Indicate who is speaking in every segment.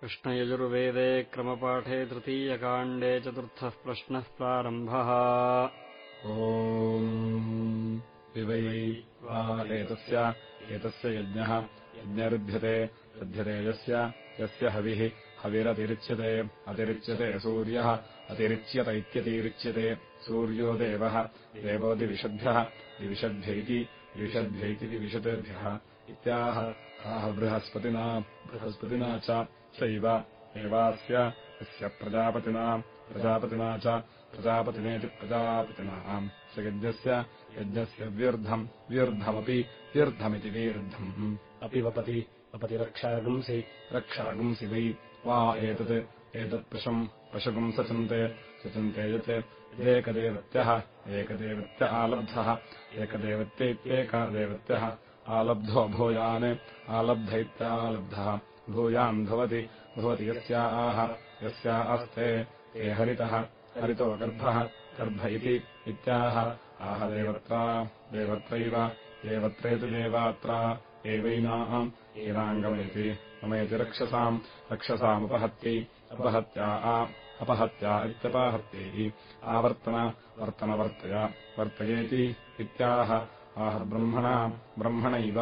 Speaker 1: कृष्णयजुर्वेदे क्रमपाठे तृतीयकाण्डे चतुर्थः प्रश्नः प्रारम्भः।
Speaker 2: ओवै वा एतस्य एतस्य यज्ञः यज्ञरुध्यते रुध्यते यस्य यस्य हविः हविरतिरिच्यते अतिरिच्यते सूर्यः अतिरिच्यत इत्यतिरिच्यते सूर्यो देवः देवोदिविषद्भ्यः दिविषद्भ्यैति द्विषद्भ्यैति दिविषद्भ्यः इत्याह आह बृहस्पतिना बृहस्पतिना च चैव एवास्य यस्य प्रजापतिना प्रजापतिना च प्रजापतिनेति प्रजापतिनाम्। स यज्ञस्य यज्ञस्य व्यर्थम् व्यर्थमपि व्यर्थमिति विरुद्धम् अपि वपति वपति रक्षागुंसि रक्षागुंसि वै। वा एतत् एतत्पशुम् पशुगुम् सचन्ते सचन्ते यत् यदेकदेवत्यः एकदेवत्य आलब्धः एकदेवत्येत्येकदेवत्यः आलब्धो भूयान् आलब्ध इत्यालब्धः भूयान् भवति भवति यस्या आह यस्या अस्ते ते हरितः हरितो गर्भः गर्भ इति इत्याह। आह देवत्रा देवत्रैव देवात्रा एवैनाम् एनाङ्गमयति ममयति रक्षसाम् रक्षसामुपहत्यै अपहत्या आ अपहत्या इत्यपाहत्यै। आवर्तन वर्तनवर्तय वर्तयेति इत्याह। आह ब्रह्मणा ब्रह्मणैव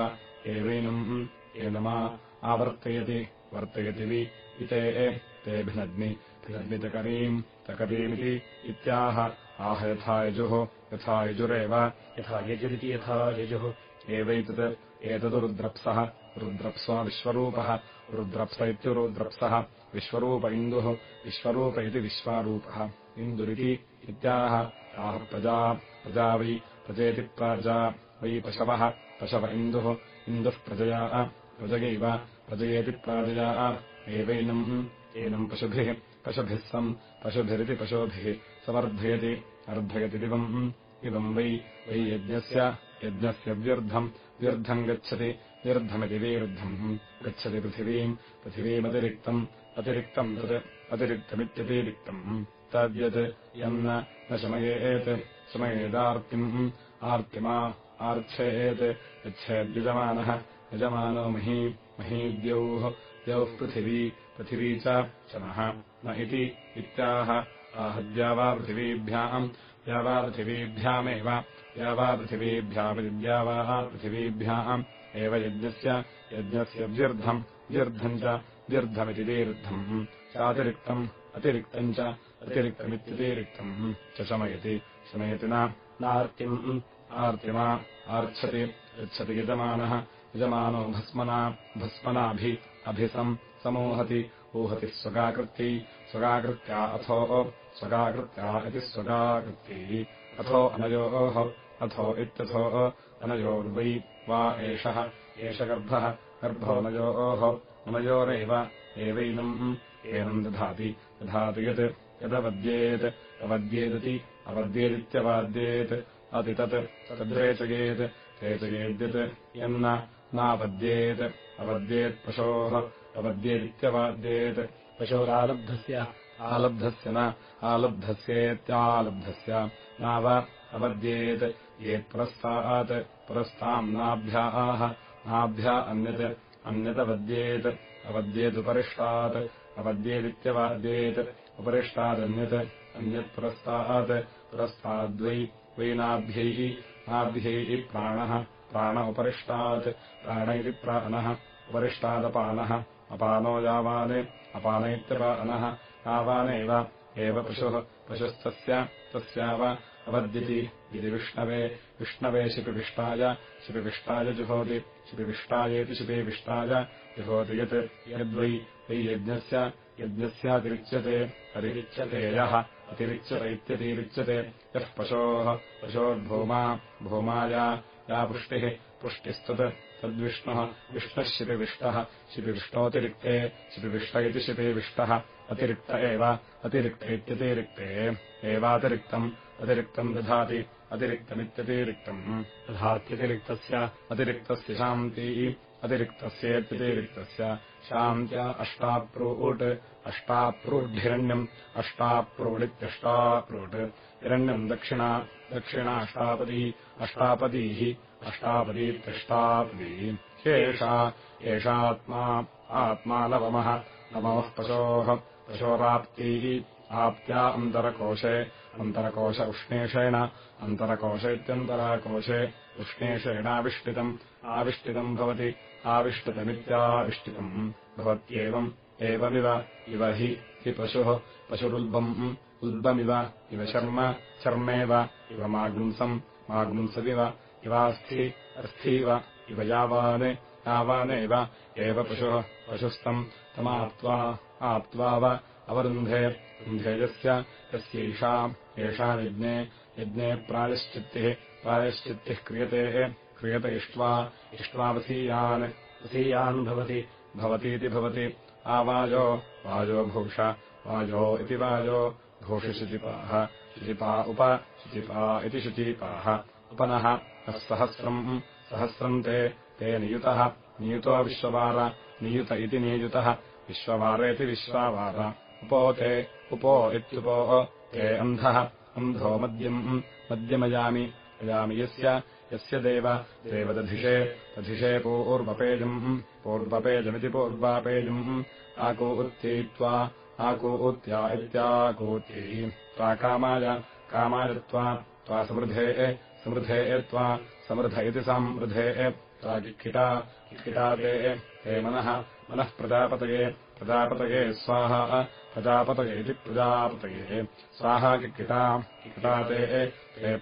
Speaker 2: एवैनम् एनमा आवर्तयति वर्तयति वि इते ते भिनग्नि भिनग्नितकरीम् तकरीमिति इत्याह आह यथा यजुः यथा यजुरेव। यथा यजुरिति यथा यजुः। एवैतत् एतदुरुद्रप्सः रुद्रप्स्वा विश्वरूपः। रुद्रप्स इत्युरुद्रप्सः विश्वरूप इन्दुः विश्वरूप इति विश्वारूपः। इन्दुरिति इत्याह आह प्रजा प्रजा वै प्रजेति प्राजा वै पशवः पशव इन्दुः। इन्दुः प्रजया प्रजयैव प्रजयेति प्राजया एवैनम् एनम् पशुभिः पशुभिः सम् पशुभिरिति पशुभिः सवर्धयति अर्धयति दिवम् इदम् वै वै यज्ञस्य यज्ञस्य व्यर्थम् व्यर्थम् गच्छति व्यर्थमिति विरुद्धम् गच्छति पृथिवीम् पृथिवीमतिरिक्तम् अतिरिक्तम् तत् अतिरिक्तमित्यतिरिक्तम् तद्यत् यन्न न शमयेत् शमयेदार्तिम् आर्तिमा आर्च्छेत् यच्छेद्यजमानः यजमानो मही महीद्यौः द्यौः पृथिवी पृथिवी च शमः न इति इत्याह आहद्यावापृथिवीभ्याम् द्यावापृथिवीभ्यामेव द्यावापृथिवीभ्यामिद्यावाः पृथिवीभ्याम्। एव यज्ञस्य यज्ञस्य व्यर्थम् व्यर्थम् च व्यर्थमिति दीर्धम् चातिरिक्तम् अतिरिक्तम् च अतिरिक्तमित्यतिरिक्तम्। च शमयति शमयति नार्तिम् आर्तिमा आर्च्छति यच्छति यजमानः यजमानो भस्मना भस्मनाभि अभिसम् समोहति ऊहति स्वगाकृत्यै स्वगाकृत्या अथो स्वगाकृत्या इति स्वगाकृत्यै अथो अनयोः अथो इत्यथो अनयोर्वै वा एषः एष गर्भः गर्भोऽनयोः अनयोरेव एवैनम् एनम् दधाति दधाति यत् यदवद्येत् अवद्येदिति अवद्येदित्यवाद्येत् अति तत् तद्रेचयेत् रेचयेद्यत् यन्न नापद्येत् अवद्येत्पशोः अवद्येदित्यवाद्येत्। पशोरालब्धस्य। आलब्धस्य न आलब्धस्येत्यालब्धस्य। नाव अवद्येत् येत्पुरस्तात् पुरस्ताम् नाभ्याः नाभ्या अन्यत् अन्यतवद्येत् अवद्येदुपरिष्टात् अवद्येदित्यवाद्येत् उपरिष्टादन्यत् अन्यत्पुरस्तात् पुरस्ताद्वै वै नाभ्यैः नाभ्यैः प्राणः प्राण उपरिष्टात् प्राण इति प्राणः उपरिष्टादपानः अपानो यावान् अपान इत्यपानः यावानेव एव पशुः पशुस्तस्य तस्याव अवद्यति इति विष्णवे विष्णवे शिपिविष्टाय शिपिविष्टाय जुहोति शिपिविष्टायेति शिपिविष्टाय जुहोति यत् यद्वै यज्ञस्य यज्ञस्यातिरिच्यते अतिरिच्यते यः अतिरिच्यत इत्यतिरिच्यते यः पशोः पशोर्भूमा भूमाया या पुष्टिः पुष्टिस्तत् तद्विष्णुः विष्णः शिपिविष्टः शिपिविष्टोऽतिरिक्ते शिपिविष्ट इति शिपिविष्टः अतिरिक्त एव अतिरिक्त इत्यतिरिक्ते एवातिरिक्तम् अतिरिक्तम् दधाति अतिरिक्तमित्यतिरिक्तम् दधात्यतिरिक्तस्य अतिरिक्तस्य शान्ती अतिरिक्तस्येत्यतिरिक्तस्य शान्त्या अष्टाप्रूट् अष्टाप्रूढ्हिरण्यम् अष्टाप्रूडित्यष्टाप्रूट् हिरण्यम् दक्षिणा दक्षिणाष्टापदी अष्टापदीः अष्टापदीत्यष्टापदी ह्येषा एषात्मा आत्मा नवमः नमः पशोः पशोराप्तीः आप्त्या अन्तरकोशे अन्तरकोश उष्णेषेण अन्तरकोश इत्यन्तराकोशे उष्णेषेणाविष्टितम् आविष्टितम् भवति आविष्टितमित्याविष्टितम्। भवत्येवम् एवमिव इव हि हि पशुः पशुरुल्बम् उल्बमिव इव शर्म शर्मेव इव मागुंसम् मागुंसदिव इवास्थि अस्थीव इव यावान् यावानेव एव पशुः पशुस्तम् तमाप्त्वा आप्त्वाव अवरुन्धे रुन्धेयस्य यस्यैषा एषा यज्ञे यज्ञे प्रायश्चित्तिः प्रायश्चित्तिः क्रियते क्रियत इष्ट्वा इष्ट्वावसीयान् वसीयान् भवति भवतीति भवति आवाजो वाजो भूष वाजो इति वाजो भूषिशुचिपाः शुचिपा उप शुचिपा इति शुचीपाः। उपनः तः सहस्रम् सहस्रम् ते ते नियुतः नियुतो विश्ववार नियुत इति नियुतः विश्ववारेति विश्वावार। उपो ते उपो इत्युपो ते अन्धः अन्धो मद्यम् मद्यमयामि अयामि यस्य यस्य देव दधिषे पूर्वपेजम्, पूर्वपेजमिति पूर्वापेजम् आकूत्तीत्वा आकूत्या इत्याकूत्यै त्वा कामाय कामाय त्वा त्वा समृधेः, समृधे इति समृधे। त्वा किक्किटा किक्किटा ते हे मनः मनः प्रजापतये प्रजापतये स्वाहा, प्रजापतये इति स्वाहा ते ते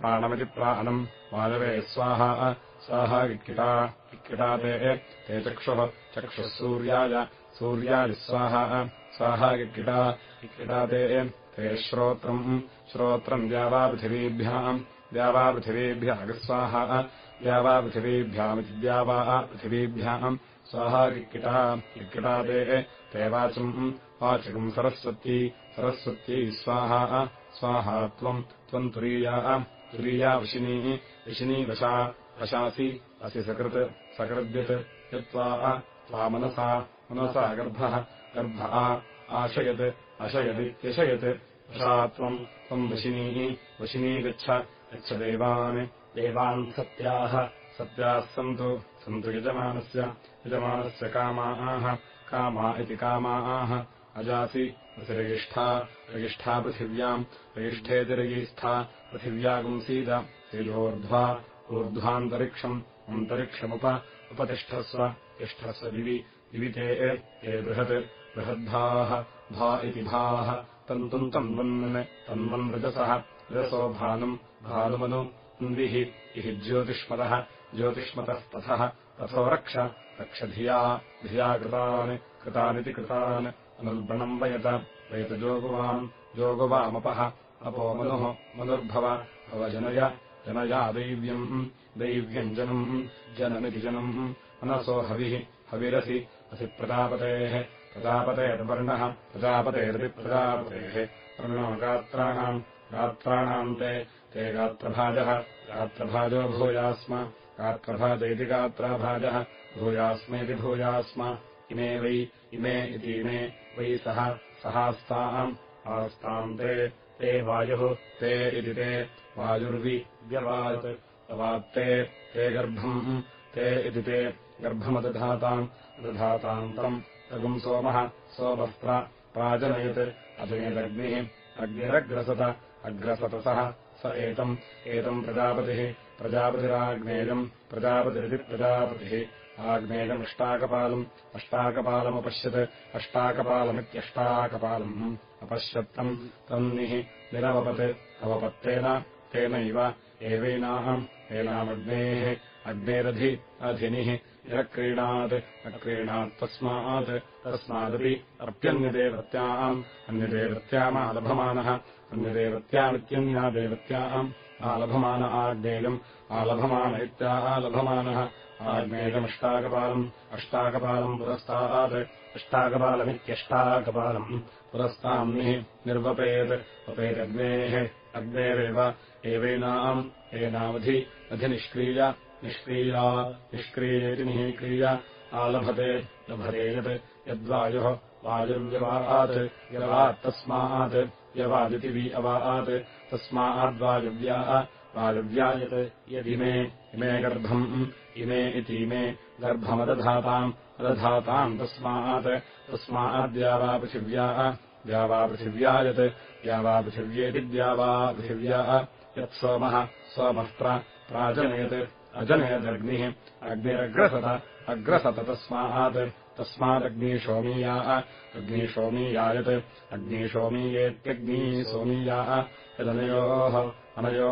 Speaker 2: प्राणमिति प्राणम् वायवे स्वाहा स्वाहा किक्किटा किक्किटा ते चक्षुः चक्षुः सूर्याय सूर्याय स्वाहा स्वाहा किक्किटा किक्किटा ते श्रोत्रम् श्रोत्रम् द्यावापृथिवीभ्याम् द्यावापृथिवीभ्यागस्वाहा द्यावापृथिवीभ्यामिति द्यावा पृथिवीभ्याम् स्वाहा किक्किटा किक्किटा ते वाचम् वाचकम् सरस्वती सरस्वती स्वाहा स्वाहा त्वम् त्वम् तुरीया तुरीया वशिनी विशिनी वशा वशासि असि सकृत् सकृद्यत् यत्त्वा त्वा मनसा गर्भः गर्भ आशयत् अशयदित्यशयत् वशा त्वम् त्वम् वशिनीः वशिनी गच्छ गच्छ देवान्। देवान् सत्याः सत्याः सन्तु सन्तु यजमानस्य यजमानस्य कामाः कामा इति कामाः अजासि रजिष्ठा रजिष्ठा पृथिव्याम् रजिष्ठेतिरयीस्था पृथिव्यागुंसीद तेजोर्ध्वा ऊर्ध्वान्तरिक्षम् अन्तरिक्षमुप उपतिष्ठस्व तिष्ठस्व दिवि दिवि ते ते बृहत् बृहद्भाः भा इति भाः तन्तुम् तन्वन् तन्वन् रजसः रजसो भानुम् भानुमनु अन्विः इह ज्योतिष्मतः ज्योतिष्मतस्तथः तथो रक्ष रक्ष धिया धिया कृतान् कृतानिति कृतान् अनुर्बणम् वयत वयत जोगुवाम् जोगुवामपः। अपो मनुः मनुर्भव भवजनय जनया दैव्यम् दैव्यम् जनम् जनमिति जनम्। मनसो हविः हविरसि असि प्रजापतेः प्रजापतेर्वर्णः प्रजापतेरपि प्रजापतेः। वर्णो गात्राणाम् गात्राणाम् ते ते गात्रभाजः गात्रभाजो भूयास्म गात्रभाज इति गात्राभाजः भूयास्मेति भूयास्म। इमे वै इमे इतीमे वै सः सहास्ताम् आस्ताम् ते वायुः ते इति ते वायुर्वि व्यवात् अवात्ते ते गर्भम् ते इति ते गर्भमदधाताम् दधाताम् तम् तगुम् सोमः सोमः प्राजनयत् अजयदग्निः अग्निरग्रसत अग्रसतसः स एतम् एतम् प्रजापतिः प्रजापतिराग्नेयम् प्रजापतिरिति प्रजापतिः आग्नेयमष्टाकपालम् अष्टाकपालमपश्यत् अष्टाकपालमित्यष्टाकपालम् अपश्यत्तम् तन्निः निरवपत् अवपत्तेन तेनैव एवैनाहम् एनामग्नेः अग्नेरधि अधिनिः निरक्रीणात् अक्रीणात् तस्मात् तस्मादपि अर्प्यन्यदेवत्याम् अन्यदेवत्यामालभमानः अन्यदेवत्यामित्यन्या देवत्याम् आलभमान आग्नेयम् आलभमान इत्यालभमानः आग्नेयमष्टाकपालम् अष्टाकपालम् पुरस्तात् अष्टाकपालमित्यष्टाकपालम् पुरस्ताम्निः निर्वपेत् वपेदग्नेः अग्नेरेव एवैनाम् एनावधि अधिनिष्क्रीय निष्क्रिया निष्क्रियेति निःक्रिय आलभते लभते यत् यद्वायुः वायुर्व्यवात् व्यवात्तस्मात् व्यवादिति वि अवात् तस्माद्वायुव्या वायव्यायत् यदिमे इमे गर्भम् इमे इतीमे गर्भमदधाताम् अदधाताम् तस्मात् तस्माद्यावा पृथिव्या द्यावा यत् द्यावा पृथिव्येति द्यावा पृथिव्या यत्सोमः सोमः प्राजनयत् अजनयदग्निः अग्निरग्रसत अग्रसत तस्मात् तस्मादग्निशोमीया अग्निशोमीयायत् अग्निशोमीयेत्यग्निसोमीया यदनयोः अनयो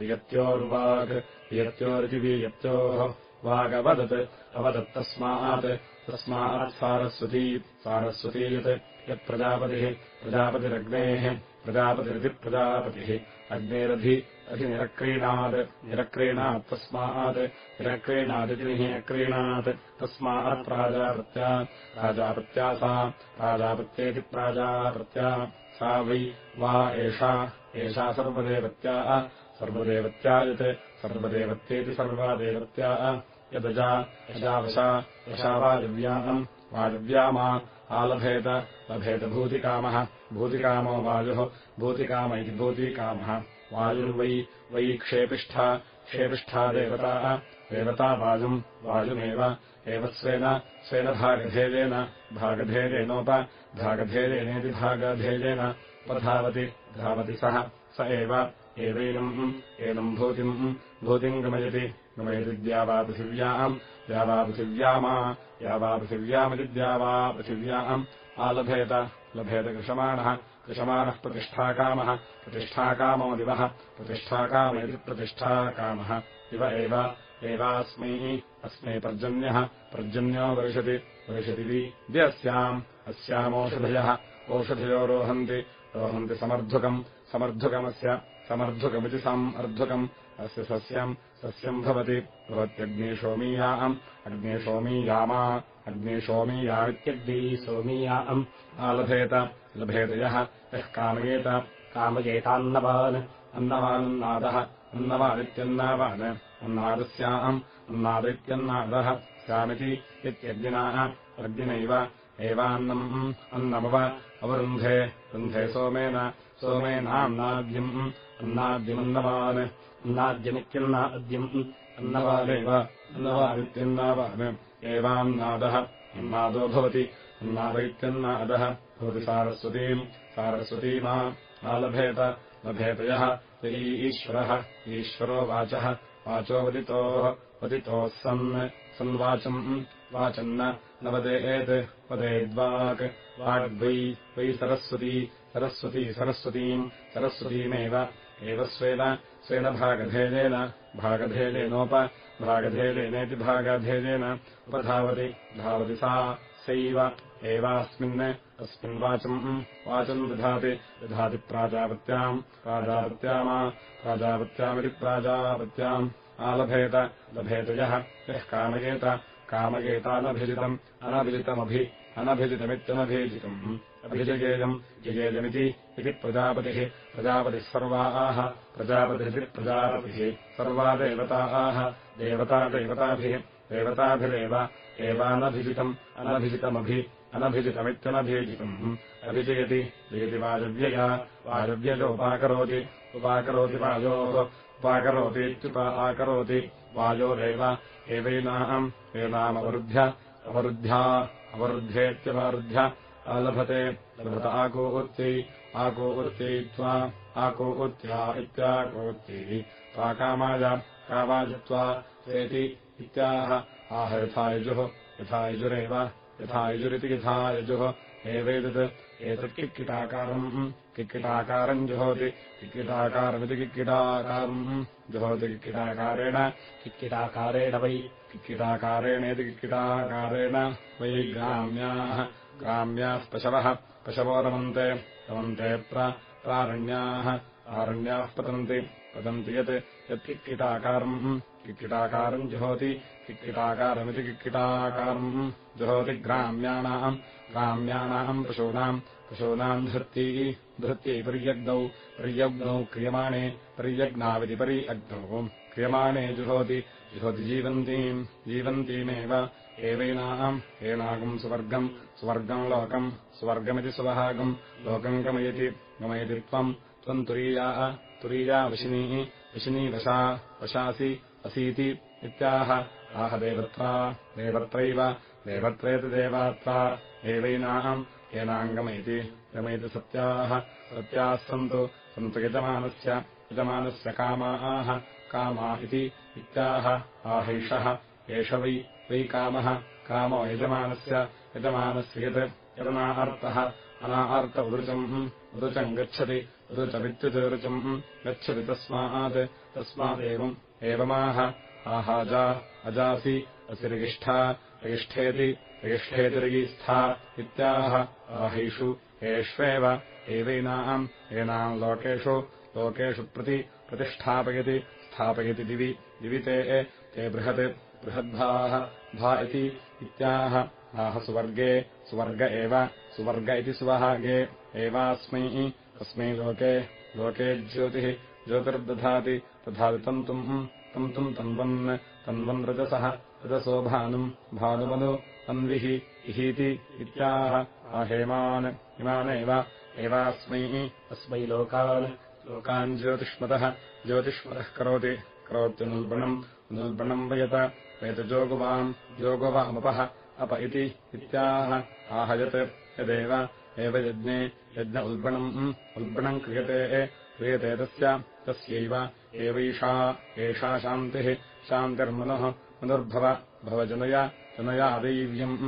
Speaker 2: अर्वियत्योः वियत्योर्वाक् वियत्योरिति वियत्योः वागवदत् अवदत्तस्मात् तस्मात् सारस्वती सारस्वती यत् यत्प्रजापतिः प्रजापतिरग्नेः प्रजापतिरिति प्रजापतिः अग्नेरधि अधिनिरक्रीणात् निरक्रीणात् तस्मात् निरक्रीणादिति निरक्रीणात् तस्मात् प्राजापत्या प्राजापत्या सा प्राजापत्येति प्राजापत्या सा वै वा एषा एषा सर्वदेवत्या सर्वदेवत्या यत् सर्वदेवत्येति सर्वादेवत्या यदजा यजावशा यशा वायव्याम् आलभेत लभेतभूतिकामः भूतिकामो वायुः भूतिकाम इति भूतिकामः। वायुर्वै वै क्षेपिष्ठा क्षेपिष्ठा देवताः देवता वायुम् वायुमेव एव स्वेन भागधेयेनोप भागधेयेनेति भागधेयेन उपधावति धावति सः स एव एवैनम् एनम् भूतिम् भूतिम् गमयति गमयति द्यावापृथिव्याम् द्यावापृथिव्यामा यावापृथिव्यामिति द्यावा पृथिव्याम् आलभेत लभेत कृषमाणः कृषमाणः प्रतिष्ठाकामः प्रतिष्ठाकामो दिवः प्रतिष्ठाकाम इव एव एवास्मै अस्मै पर्जन्यः पर्जन्यो वर्षति वर्षति द्यस्याम् अस्यामोषधयः ओषधयो रोहन्ति रोहन्ति समर्धुकम् समर्धुकमस्य समर्धुकमिति समर्धुकम्। अस्य सस्यम् सस्यम् भवति। भवत्यग्निशोमीयाम् अग्निशोमीयामा अग्निशोमीयामित्यग्निसोमीयाम् आलभेत लभेत। यः। यः कामयेत। कामयेतान्नवान्। अन्नवानन्नादः अन्नवादित्यन्नावान्। अन्नादस्याम् अन्नादैत्यन्नादः। स्यामिति इत्यग्निनाः। अग्निनैव। एवान्नम्। अन्नमव। अवरुन्धे। रुन्धे सोमेन सोमेनान्नाद्यम् अन्नाद्यमन्नवान् अन्नाद्यमित्यन्नाद्यम् अन्नवादेव अन्नवादित्यन्नावान् एवान्नादः अन्नादो भवति अन्नादैत्यन्नादः भवति सारस्वतीम् सारस्वतीमा आलभेत लभेतयः य ईश्वरः ईश्वरो वाचः वाचो वदितोः वदितोः सन् सन्वाचम् वाचन्न न वदेत् वदेद्वाक् वाग्वै वै सरस्वती सरस्वती सरस्वतीम् सरस्वतीमेव। एव स्वेन स्वेन भागधेयेन भागधेयेनोप भागधेयेनेति भागधेयेन उपधावति। धावति सा सैव। एवास्मिन् अस्मिन् वाचम् दधाति। दधाति प्राजापत्याम् प्राजापत्यामा प्राजापत्यामिति प्राजापत्याम्। आलभेत लभेत यः यः कामयेत। कामयेतानभिजितम् अनभिजितमभि अनभिजितमित्यनभिजितम् अभिजयेयम् जयेयमिति इति प्रजापतिः। प्रजापतिः सर्वाः। प्रजापतिरिति प्रजापतिः। सर्वा देवताः देवता देवताभिः। देवताभिरेव। एवानभिजितम्। अनभिजितमभि। अनभिजितमित्यनभिजितम्। अभिजयति। जयति वायव्यया वायव्ययोपाकरोति उपाकरोति। वायोः। उपाकरोतीत्युपा आकरोति। वायोरेव। एवैनाम् एनामवरुध्य अवरुद्ध्या। अवरुध्येत्यवरुध्य अलभते लभत आकोत्यै आकोत्यै त्वा आकोत्या इत्याकोत्यै त्वाकामाय कामायत्वा चेति इत्याह आह यथा यजुः यथा यजुरेव यथा यजुरिति यथा यजुः एवेतत् एतत् किक्किटाकारम् किक्किटाकारम् जुहोति किक्किटाकारमिति किक्किटाकारम् जुहोति किक्किटाकारेण किक्किटाकारेण वै किक्किटाकारेणेति किक्किटाकारेण वै ग्राम्याः ग्राम्याः पशवः पशवो रमन्ते रमन्ते प्रारण्याः आरण्याः पतन्ति। पतन्ति यत् यत्किक्किटाकारम् किक्किटाकारम् जुहोति किक्किटाकारमिति किक्किटाकारम् जुहोति ग्राम्याणाम् ग्राम्याणाम् पशूनाम् पशूनाम् धृत्यै धृत्यै पर्यग्नौ पर्यग्नौ क्रियमाणे पर्यग्नाविति परि अग्नौ क्रियमाणे जुहोति जुहोति जीवन्तीम् जीवन्तीमेव एवैनाम् एनागम् सुवर्गम् सुवर्गम् लोकम् स्वर्गमिति सुवहागम् लोकम् गमयति गमयति त्वम्। त्वम् तुरीयाः तुरीया विशिनी विशिनी वशा वशासि असीति इत्याह। आह देवत्रा देवत्रैव देवत्रेति देवात्रा। एवैनाम् येनाङ्गमैति गमैति सत्याः। सत्याः सन्तु सन्तु यजमानस्य यजमानस्य कामाः। कामा इति इत्याह। आहैषः एष वै वै कामः। कामो यजमानस्य यजमानस्य यत् यदनार्तः अनार्त उदृचम् उदृचम् गच्छति उदृचमित्युदृचम् गच्छति तस्मात् तस्मादेवम् एवमाह आहाजा अजासि असि रिगिष्ठा रिगिष्ठेति रिगिष्ठेतिरिगीस्था इत्याह आहैषु एष्वेव एवैनाम् एनाम् लोकेषु लोकेषु प्रति प्रतिष्ठापयति स्थापयति दिवि दिवि ते ते बृहत् बृहद्भाः भा इति इत्याह आह सुवर्गे सुवर्ग एव सुवर्ग इति सुवहागे एवास्मै अस्मै लोके लोके ज्योतिः ज्योतिर्दधाति दधाति तन्तुम् तन्तुम् तन्वन् तन्वन् रजसः रजसो भानुम् भानुमनु अन्विः इहीति इत्याह आहेमान् इमानेव एवास्मै अस्मै लोकान् लोकान् ज्योतिष्मतः ज्योतिष्मतः करोति करोत्यनुल्बणम् अनुल्बणम् वयत वेतजोगुवाम् योगवामपः अप इति इत्याह आहयत् यदेव एव यज्ञे यज्ञ उल्बणम् उल्बणम् क्रियते क्रियते तस्य तस्यैव एवैषा एषा शान्तिः शान्तिर्मनुः मनुर्भव भवजनय जनया दैव्यम्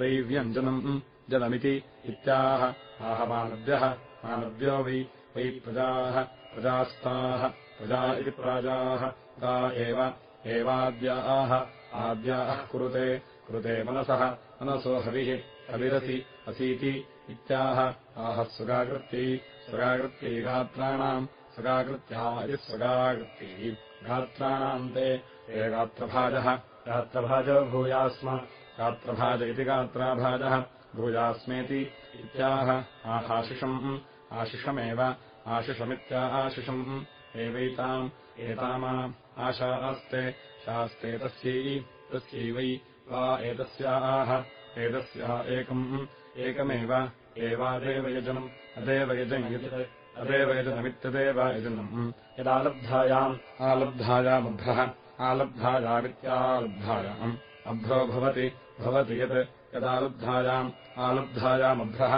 Speaker 2: दैव्यम् जनम् जनमिति इत्याह। आहमानद्यः मानव्यो वै वै प्रजाः प्रजास्ताः प्रजा इति प्राजाः ता एव एवाद्याः आद्याः कुरुते कृते मनसः मनसो हविः हविरसि असीति इत्याह आह स्वगाकृत्यै स्वगाकृत्यै गात्राणाम् स्वगाकृत्या इति स्वगाकृत्यै गात्राणाम् ते ते गात्रभाजः गात्रभाजो भूयास्म गात्रभाज इति गात्राभाजः भूयास्मेति इत्याह आहाशिषम् आशिषमेव आशिषमित्या आशिषम् एवैताम् एतामा आशास्ते शास्ते तस्यै तस्यै वै वा एतस्याः एतस्याः एकम् एकमेव एवादेव यजनम् अदेव यजम् यत् अदेव यजनमित्यदेव यजनम्। यदालब्धायाम् आलब्धायामभ्रः आलब्धायामित्यालब्धायाम् अभ्रो भवति भवति यत् यदालब्धायाम् आलब्धायामभ्रः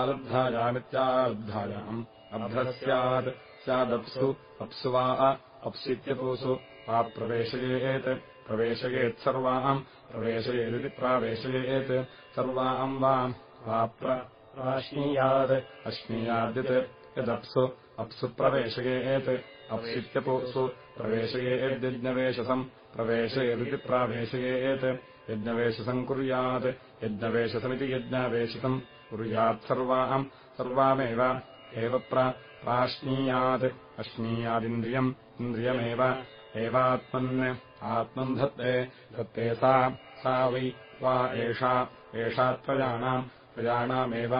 Speaker 2: आलब्धायामित्यालब्धायाम् अभ्रः स्यात् स्यादप्सु अप्सु वा अप्सित्यपुसु प्रवेशयेत् प्रवेशयेत् सर्वाम् प्रवेशयेदिति प्रावेशयेत्। सर्वाम् वाम् वा प्राश्नीयात् अश्नीयाद्यत् यदप्सु अप्सु प्रवेशयेत्। अप्सित्यपुसु प्रवेशयेद्यज्ञवेशसम् प्रवेशयेदिति प्रावेशयेत्। यज्ञवेशसम् कुर्यात्। यज्ञवेशसमिति यज्ञावेशितम् कुर्यात् सर्वाम्। सर्वामेव एव प्राश्नीयात् अश्नीयादिन्द्रियम् इन्द्रियमेव एवात्मन् आत्मम् धत्ते धत्ते सा सा वै वा एषा एषा त्रयाणाम् त्रयाणामेव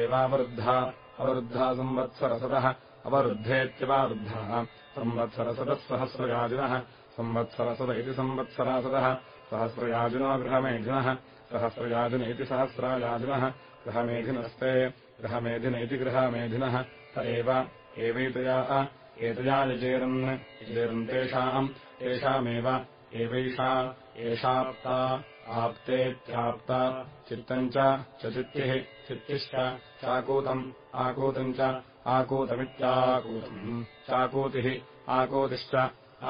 Speaker 2: एवावरुद्धा अवरुद्धा संवत्सरसदः अवरुद्धेत्यवारुद्धाः संवत्सरसदः सहस्रयाजिनः संवत्सरसद इति संवत्सरासदः सहस्रयाजिनो गृहमेधिनः सहस्रयाजिन इति सहस्रायाजिनः गृहमेधिनस्ते गृहमेधिन इति गृहमेधिनः त एव एवैतया एतया यजेरन् यजेरन् तेषाम् तेषामेव एवैषा एषाप्ता आप्तेत्याप्ता चित्तम् च चित्तिः चित्तिश्च चाकूतम् आकूतम् च आकूतमित्याकूतम् चाकूतिः आकूतिश्च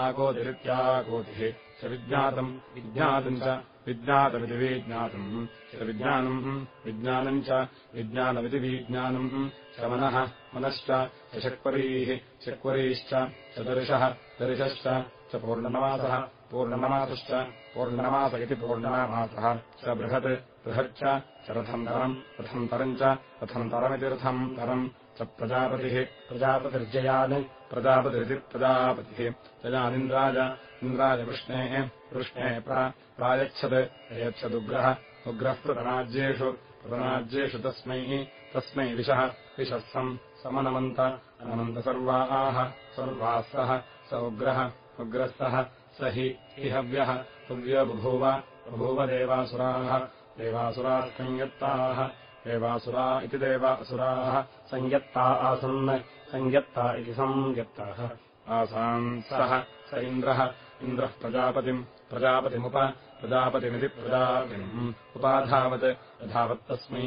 Speaker 2: आकोतिरित्याकूतिः च विज्ञातम् विज्ञातम् च विज्ञातमिति विज्ञातम् च विज्ञानम् विज्ञानम् च विज्ञानमिति विज्ञानम् च मनः मनश्च चक्वरीः चक्वरीश्च च दर्शः दर्शश्च च पूर्णमासः पूर्णमासश्च पूर्णमास इति पूर्णमासः। च बृहत् बृहच्च च रथन्तरम् रथन्तरम् च रथन्तरमिति रथन्तरम् च प्रजापतिः प्रजापतिर्जयान् प्रजापतिरिति प्रजापतिः। जयानिन्द्राय इन्द्राय वृष्णेः प्रायच्छत् अयच्छदुग्रः उग्रः प्रतनाज्येषु प्रतनाज्येषु तस्मै तस्मै विशः विशः सम् समनमन्त अनमन्त सर्वाः सर्वाः सः स उग्रः उग्रस्तः स हि हि हव्यः हव्यो बभूव बभूव देवासुराः इति देवासुराः संयत्ता आसन् सञ्यत्ता इति संयत्तः आसाम् सः स इन्द्रः इन्द्रः प्रजापतिम् प्रजापतिमुप प्रजापतिमिति प्रजापतिम् उपाधावत् अधावत्तस्मै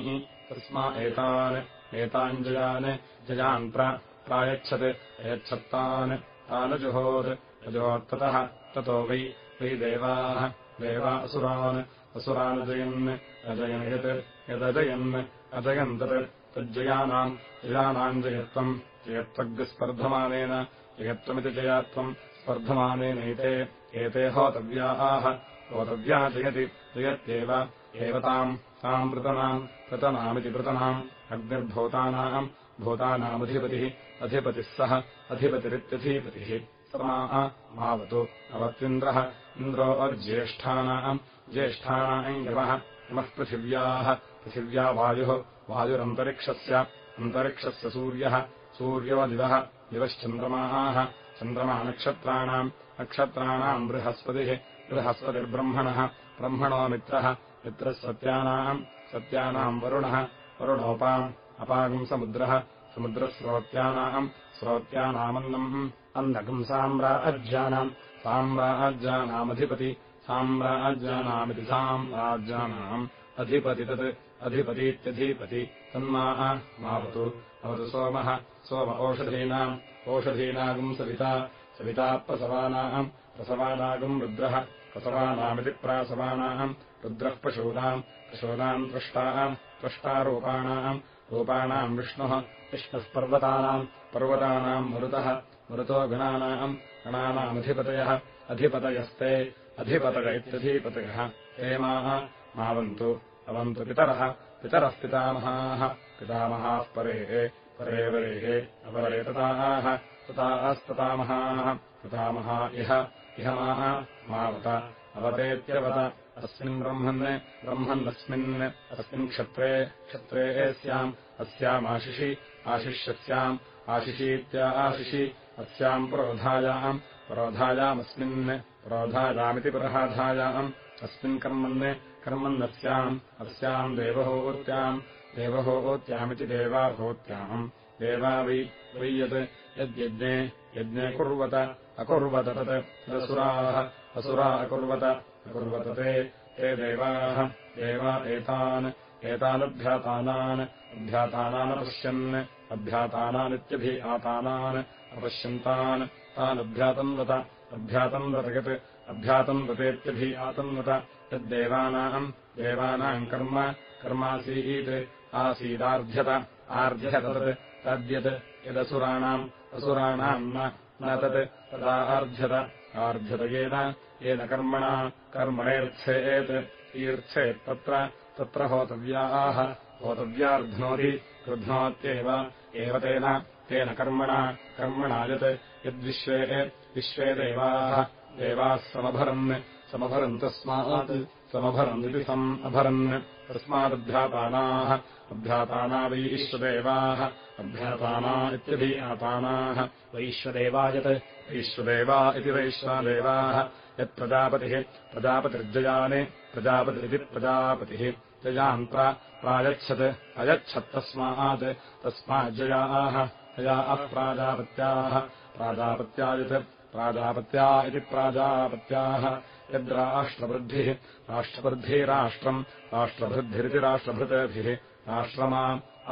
Speaker 2: तस्मा एतान् एतान् जयान् जयान् प्रायच्छत् अयच्छत्तान् तानजुहोत् अजोत्ततः ततो वै वै देवाः देवा असुरान् असुरानजयन् अजयन् यत् यदजयन् अजयन् तत् तज्जयानाम् जयानाम् जयत्वम् जयत्वग्स्पर्धमानेन जयत्वमिति जयात्वम् स्पर्धमानेनैते एते होतव्याः होतव्या। जयति जयत्येव एव ताम् ताम् वृतनाम् वृतनामिति वृतनाम् अग्निर्भूतानाम् भूतानामधिपतिः अधिपतिः सः अधिपतिरित्यधिपतिः। समाः मावतु अवत्विन्द्रः इन्द्रो अर्ज्येष्ठानाम् ज्येष्ठानाम् यमः यमः पृथिव्याः पृथिव्या वायुः वायुरन्तरिक्षस्य अन्तरिक्षस्य सूर्यः सूर्योदिवः दिवश्चन्द्रमाः चन्द्रमानक्षत्राणाम् नक्षत्राणाम् बृहस्पतिः बृहस्पतिर्ब्रह्मणः ब्रह्मणो मित्रः मित्रः सत्यानाम् सत्यानाम् वरुणः वरुणोपाम् अपागम् समुद्रः समुद्रस्रोत्यानाम् श्रोत्यानामन्नम् अन्नकम् साम्राज्यानाम् साम्राज्यानामधिपति साम्राज्यानामिति साम्राज्यानाम् अधिपति तत् अधिपतीत्यधिपति तन्माः मावतु भवतु सोमः सोम ओषधीनाम् ओषधीनागम् सविता सविता प्रसवानाम् प्रसवानागम् रुद्रः प्रसवानामिति प्रासवानाम् रुद्रः पशूनाम् पशूनाम् पृष्टाम् पृष्टारूपाणाम् रूपाणाम् विष्णुः विष्णुः पर्वतानाम् पर्वतानाम् मरुतः मरुतो गणानाम् गणानामधिपतयः अधिपतयस्ते अधिपतय इत्यधिपतयः हे माः मावन्तु अवन्तु पितरः पितरः पितामहाः पितामहाः परेः परे वरेः अपरे तताः ततास्ततामहाः पितामहा इह इह माः मावत अवतेत्यवत अस्मिन् ब्रह्मन् ब्रह्मन्नस्मिन् अस्मिन् क्षत्रे क्षत्रे स्याम् अस्यामाशिषि आशिष्यस्याम् आशिषीत्या आशिषि अस्याम् पुरोधायाम् पुरोधायामस्मिन् पुरोधायामिति प्रहाधायाम् अस्मिन् कर्मन् कर्मन्नस्याम् अस्याम् देवहोत्याम् देवहोत्यामिति देवाभूत्याम् देवा वै वै यत् यद्यज्ञे यज्ञे कुर्वत अकुर्वत तत्। तदसुराः असुरा अकुर्वत अकुर्वत ते। ते देवाः देवा एतान्। एतानभ्यातानान्। अभ्यातानानपश्यन्। अभ्यातानानित्यभि आतानान्। अपश्यन्तान्। तानभ्यातन्वत अभ्यातन्वत यत्। अभ्यातन्वतेत्यभि आतन्वत यद्देवानाम् देवानाम् कर्म। कर्मासीत् आसीदार्ध्यत आर्ध्यत तत् तद्यत् यदसुराणाम् असुराणाम् न तत् तदा आर्ध्यत आर्ध्यत येन येन कर्मणा कर्मणेऽर्थेत् ईर्थेत्तत्र तत्र होतव्याः होतव्यार्ध्नोति गृध्नोत्येव एव तेन तेन कर्मणा कर्मणा यत् यद्विश्वे विश्वे देवाः देवाः समभरन् समभरन् तस्मात् समभरन्निति सम् अभरन् तस्मादभ्यातानाः अभ्याताना वैश्वदेवाः अभ्याताना इत्यभियातानाः वैश्वदेवा इति वैश्वादेवाः यत्प्रजापतिः प्रजापतिर्जयाने प्रजापतिरिति प्रजापतिः जयान् प्रायच्छत् अयच्छत्तस्मात् तस्माज्जयाः जया अप्राजापत्याः प्राजापत्या यत् प्राजापत्या इति प्राजापत्याः यद्राष्ट्रवृद्धिः राष्ट्रवृद्धिराष्ट्रम् राष्ट्रवृद्धिरिति राष्ट्रभृतभिः राष्ट्रमा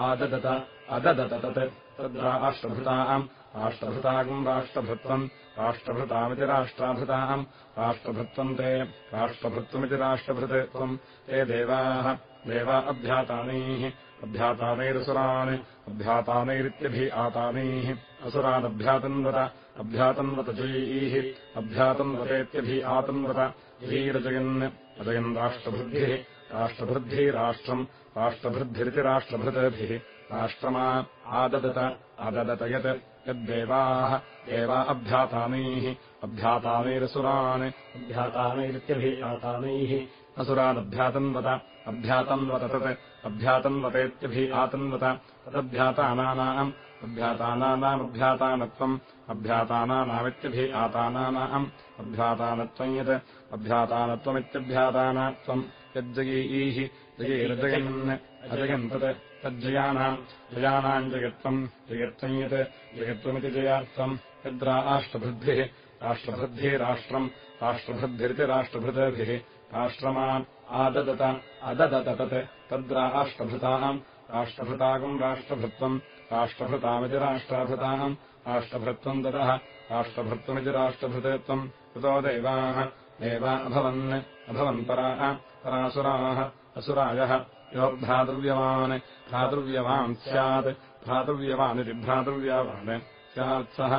Speaker 2: आददत अददत तत् तद्राष्ट्रभृताम् राष्ट्रभृतागम् राष्ट्रभृत्वम् राष्ट्रभृतामिति राष्ट्राभृताम् राष्ट्रभृत्वम् ते राष्ट्रभृत्वमिति राष्ट्रभृतत्वम् ते देवाः देवा अभ्यातानैः अभ्यातानैरसुरान् अभ्यातानैरित्यभि आतानैः असुरानभ्यातन्वत अभ्यातन्वत जयैः अभ्यातन्वतेत्यभि आतन्वत जयैरजयन् अजयन् राष्ट्रभृद्भिः राष्ट्रभृद्धिराष्ट्रम् राष्ट्रभृद्भिरिति राष्ट्रभृतभिः राष्ट्रमा आददत अददत यत् यद्देवाः देवा अभ्यातानैः अभ्यातानैरसुरान् अभ्यातानैरित्यभिः आतानैः असुरादभ्यातन्वत अभ्यातन्वत तत् अभ्यातन्वतेत्यभि आतन्वत तदभ्यातानानाम् अभ्यातानानामभ्यातानत्वम् अभ्यातानानामित्यभि आतानानाम् अभ्यातानत्वम् यत् अभ्यातानत्वमित्यभ्यातानात्वम् यज्जयीः जयैर्जयन् अजयम् तत् तज्जयानाम् जयानाम् जयत्वम् जयत्वम् यत् जयत्वमिति जयात्वम् यद्राष्ट्रभृद्भिः राष्ट्रभृद्भिराष्ट्रम् राष्ट्रभृद्भिरिति राष्ट्रभृतभिः राष्ट्रमान् आददत अददत तत् तद्राष्ट्रभृताम् राष्ट्रभृताकम् राष्ट्रभृत्वम् राष्ट्रभृतामिति राष्ट्राभृताम् राष्ट्रभृत्वम् दतः राष्ट्रभृत्वमिति राष्ट्रभृतत्वम् कृतो देवाः देवा अभवन् अभवन् पराः परासुराः असुरायः यो भ्रातृव्यवान् भ्रातृव्यवान् स्यात् भ्रातृव्यवानिति भ्रातृव्यवान् स्यात् सः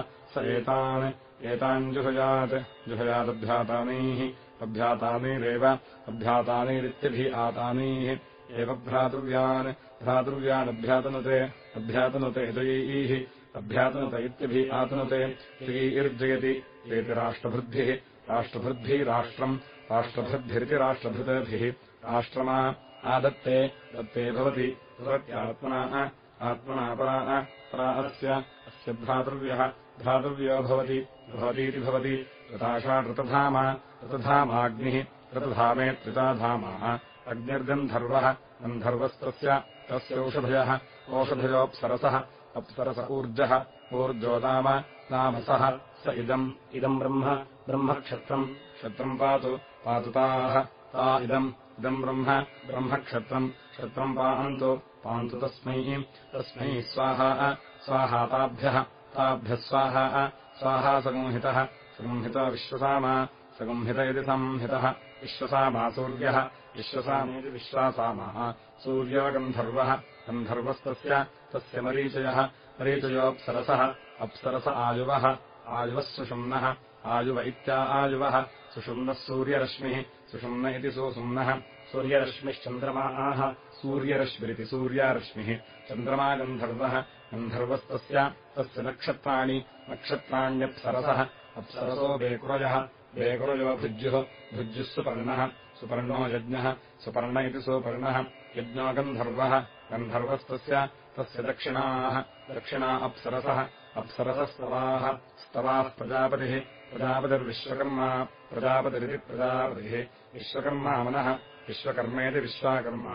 Speaker 2: एतान् एतान् जुहयात् जुहयादभ्यातानीः अभ्यातानीरेव अभ्यातानीरित्यभि आतानीः एव भ्रातृव्यान् भ्रातृव्यानभ्यातनुते अभ्यातनुते जयैः अभ्यातनुत इत्यभि आतनुते जयैर्जयति एति राष्ट्रभृद्भिः राष्ट्रभृद्भिः राष्ट्रम् राष्ट्रभृद्भिरिति राष्ट्रभृतभिः। राष्ट्रमा आदत्ते दत्ते भवति भवत्यात्मना आत्मना परा परा अस्य अस्य भ्रातृव्यः भ्रातृव्यो भवति भवतीति भवति। ऋताषा ऋतधामा ऋतधामाग्निः ऋतधामे त्रिताधामाः अग्निर्गन्धर्वः गन्धर्वस्तस्य तस्यौषधयः ओषधयोऽप्सरसः अप्सरस ऊर्जः ऊर्जोदाम नामसः स इदम् इदम् ब्रह्म ब्रह्मक्षत्रम् क्षत्रम् पातु पातु ताः इदम् इदम् ब्रह्म ब्रह्मक्षत्रम् क्षत्रम् पान्तु पान्तु तस्मै तस्मै स्वाहा स्वाहा ताभ्यः स्वाहा स्वाहा सगंहितः सगंहितो विश्वसामा सगंहित इति संहितः विश्वसामा सूर्यः। विश्वसामेति विश्वासामः सूर्यगन्धर्वः। गन्धर्वस्तस्य तस्य मरीचयः। मरीचयोऽप्सरसः। अप्सरस आयुवः। आयुवः सुषुम्नः। आयुव इत्या आयुवः। सुषुम्नः सूर्यरश्मिः। सुषुम्न इति सुसुम्नः सूर्यरश्मिश्चन्द्रमाः सूर्यरश्मिरिति सूर्यारश्मिः। चन्द्रमा गन्धर्वः। गन्धर्वस्तस्य तस्य नक्षत्राणि। नक्षत्राण्यप्सरसः। अप्सरसो बेकुरजः बेकुरजो भृज्युः भृज्युः सुपर्णः सुपर्णो यज्ञः सुपर्ण इति सुपर्णः यज्ञो गन्धर्वः गन्धर्वस्तस्य तस्य दक्षिणाः दक्षिणा अप्सरसः अप्सरसस्तवाः स्तवाः प्रजापतिः प्रजापतिर्विश्वकर्मा प्रजापतिरिति प्रजापतिः विश्वकर्मा मनः विश्वकर्मेति विश्वाकर्मा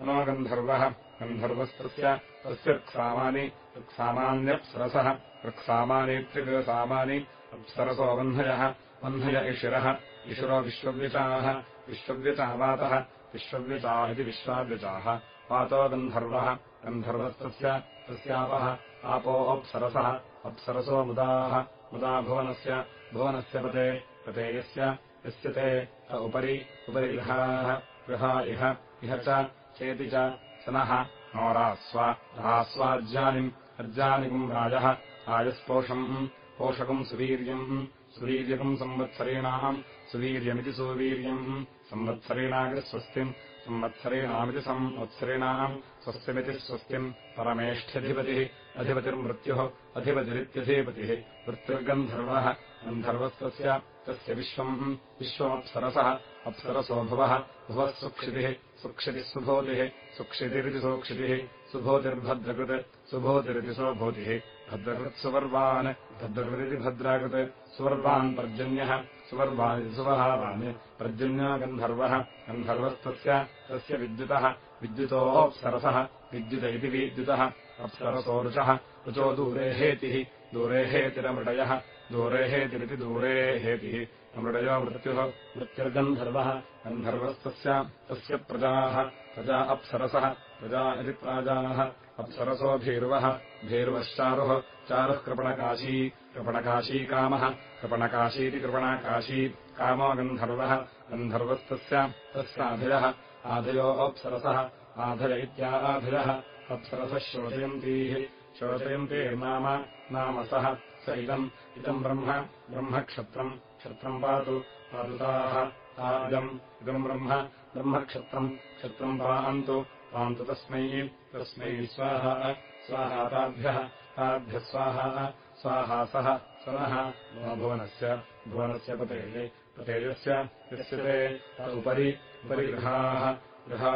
Speaker 2: मनो गन्धर्वः गन्धर्वस्तस्य तस्य ऋक्सामानि ऋक्सामान्यप्सरसः ऋक्सामानीत्रिसामानि अप्सरसो वह्नयः वह्नय इशिरः इशिरो विश्वव्यचाः विश्वव्यचावातः विश्वव्यचा इति विश्वाव्यचाः पातो गन्धर्वः गन्धर्वस्तस्य तस्यापः आपो अप्सरसः अप्सरसो मुदाः। मुदा भुवनस्य भुवनस्य पते पते यस्य यस्य ते उपरि उपरि गृहाः गृहा इह इह चेति च स नः नोरास्व रास्वाज्यानिम् अर्जानिकम् राजः राजस्पोषम् पोषकम् सुवीर्यम् सुवीर्यकम् संवत्सरेणाम् सुवीर्यमिति सुवीर्यम् संवत्सरेणाग्रस्वस्तिम्। संवत्सरेणामिति संवत्सरेणाम् स्वस्तिमिति स्वस्तिम्। परमेष्ठ्यधिपतिः। अधिपतिर्मृत्युः। अधिपतिरित्यधिपतिः। मृत्युर्गन्धर्वः गन्धर्वस्तस्य तस्य विश्वम् विश्वमप्सरसः अप्सरसो भुवः सुक्षितिः सुक्षितिः सुभोतिः सुक्षितिरिति सोक्षितिः सुभोतिर्भद्रकृत् सुभोतिरिति सोभूतिः भद्रकृत्सुवर्वान् भद्रकृतिति भद्राकृत् सुवर्वान् पर्जन्यः सुवर्वानिति सुवहावान् पर्जन्यो गन्धर्वः गन्धर्वस्तस्य तस्य विद्युतः विद्युतोऽप्सरसः विद्युत इति विद्युतः अप्सरसो रुचः रुचो दूरे हेतिः दूरे हेतिरमृडयः दूरे हेतिरिति दूरे हेतिः। अमृडयो मृत्युः मृत्युर्गन्धर्वः गन्धर्वस्तस्य तस्य प्रजाः। प्रजा अप्सरसः प्रजा इति प्राजाः। अप्सरसो भीर्वः भीर्वश्चारुः चारुः कृपणकाशी कृपणकाशी कामः। कृपणकाशीति कृपणाकाशी कामो गन्धर्वः। गन्धर्वस्तस्य तस्याधयः आधयो अप्सरसः। आधय इत्याधयः अप्सरसः शोचयन्तीः। शोचयन्तीर्नाम नाम सः इदम् इदम् ब्रह्म ब्रह्मक्षत्रम् क्षत्रम् पातु पातुताः तादम् इदम् ब्रह्म ब्रह्मक्षत्रम् क्षत्रम् पान्तु पान्तु तस्मै तस्मै स्वाहा स्वाहा ताभ्यः स्वाहा स्वाहा सः स स नः नो भुवनस्य भुवनस्य पतेः पतेजस्य यस्य ते उपरि उपरि गृहाः गृहा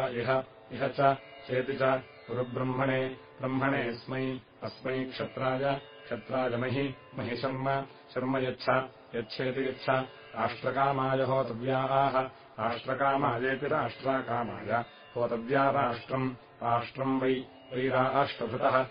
Speaker 2: इह च चेति च गुरुब्रह्मणे ब्रह्मणेऽस्मै अस्मै क्षत्राय क्षत्रायमहि महि शर्म शर्म यच्छ यच्छेति यच्छ। राष्ट्रकामाय होतव्याः राष्ट्रकामायेति राष्ट्राकामाय। होतव्या राष्ट्रम् राष्ट्रम् वै वै राष्ट्रभृतः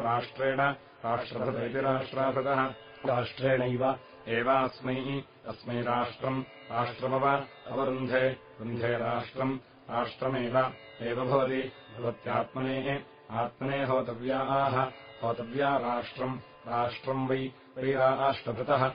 Speaker 2: राष्ट्रेण राष्ट्रभृत इति राष्ट्राभृतः। राष्ट्रेणैव एवास्मै अस्मै राष्ट्रम्। राष्ट्रमव अवरुन्धे रुन्धे राष्ट्रम्। राष्ट्रमेव एव भवति भवत्यात्मनेः आत्मने होतव्याः होतव्या राष्ट्रम् राष्ट्रम् वै वै राष्ट्रभृतः।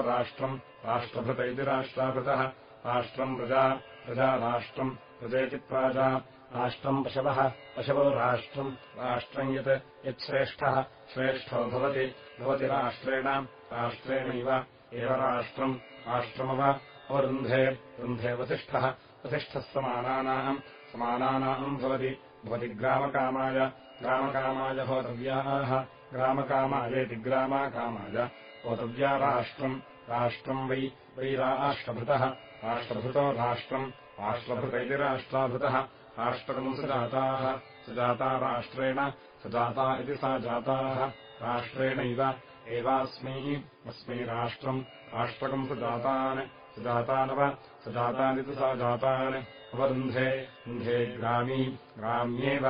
Speaker 2: राष्ट्रम् राष्ट्रभृत इति राष्ट्राभृतः। राष्ट्रम् प्रजा प्रजा राष्ट्रम् प्रजेति प्राजा। राष्ट्रम् पशवः पशवो राष्ट्रम्। राष्ट्रम् यत् यच्छ्रेष्ठः श्रेष्ठो भवति भवति राष्ट्रेण राष्ट्रेणैव। एव राष्ट्रम् राष्ट्रमव अवरुन्धे रुन्धे वसिष्ठः वसिष्ठः समानानाम् समानानाम् भवति भवति ग्रामकामाय ग्रामकामाय होतव्याः ग्रामकामायेति ग्रामाकामाय होतव्या राष्ट्रम्। राष्ट्रम् वै वै राष्ट्रभृतः राष्ट्रम्। राष्ट्रभृत इति राष्ट्राभृतः। राष्ट्रकम् सजाताः। सजाता राष्ट्रेण सजाता इति सा जाताः। राष्ट्रेणैव एवास्मै अस्मै राष्ट्रम्। राष्ट्रकम् सजातान्। सजातानव। सजातानिति सा जातान् अवरुन्धे रुन्धे ग्रामी ग्राम्येव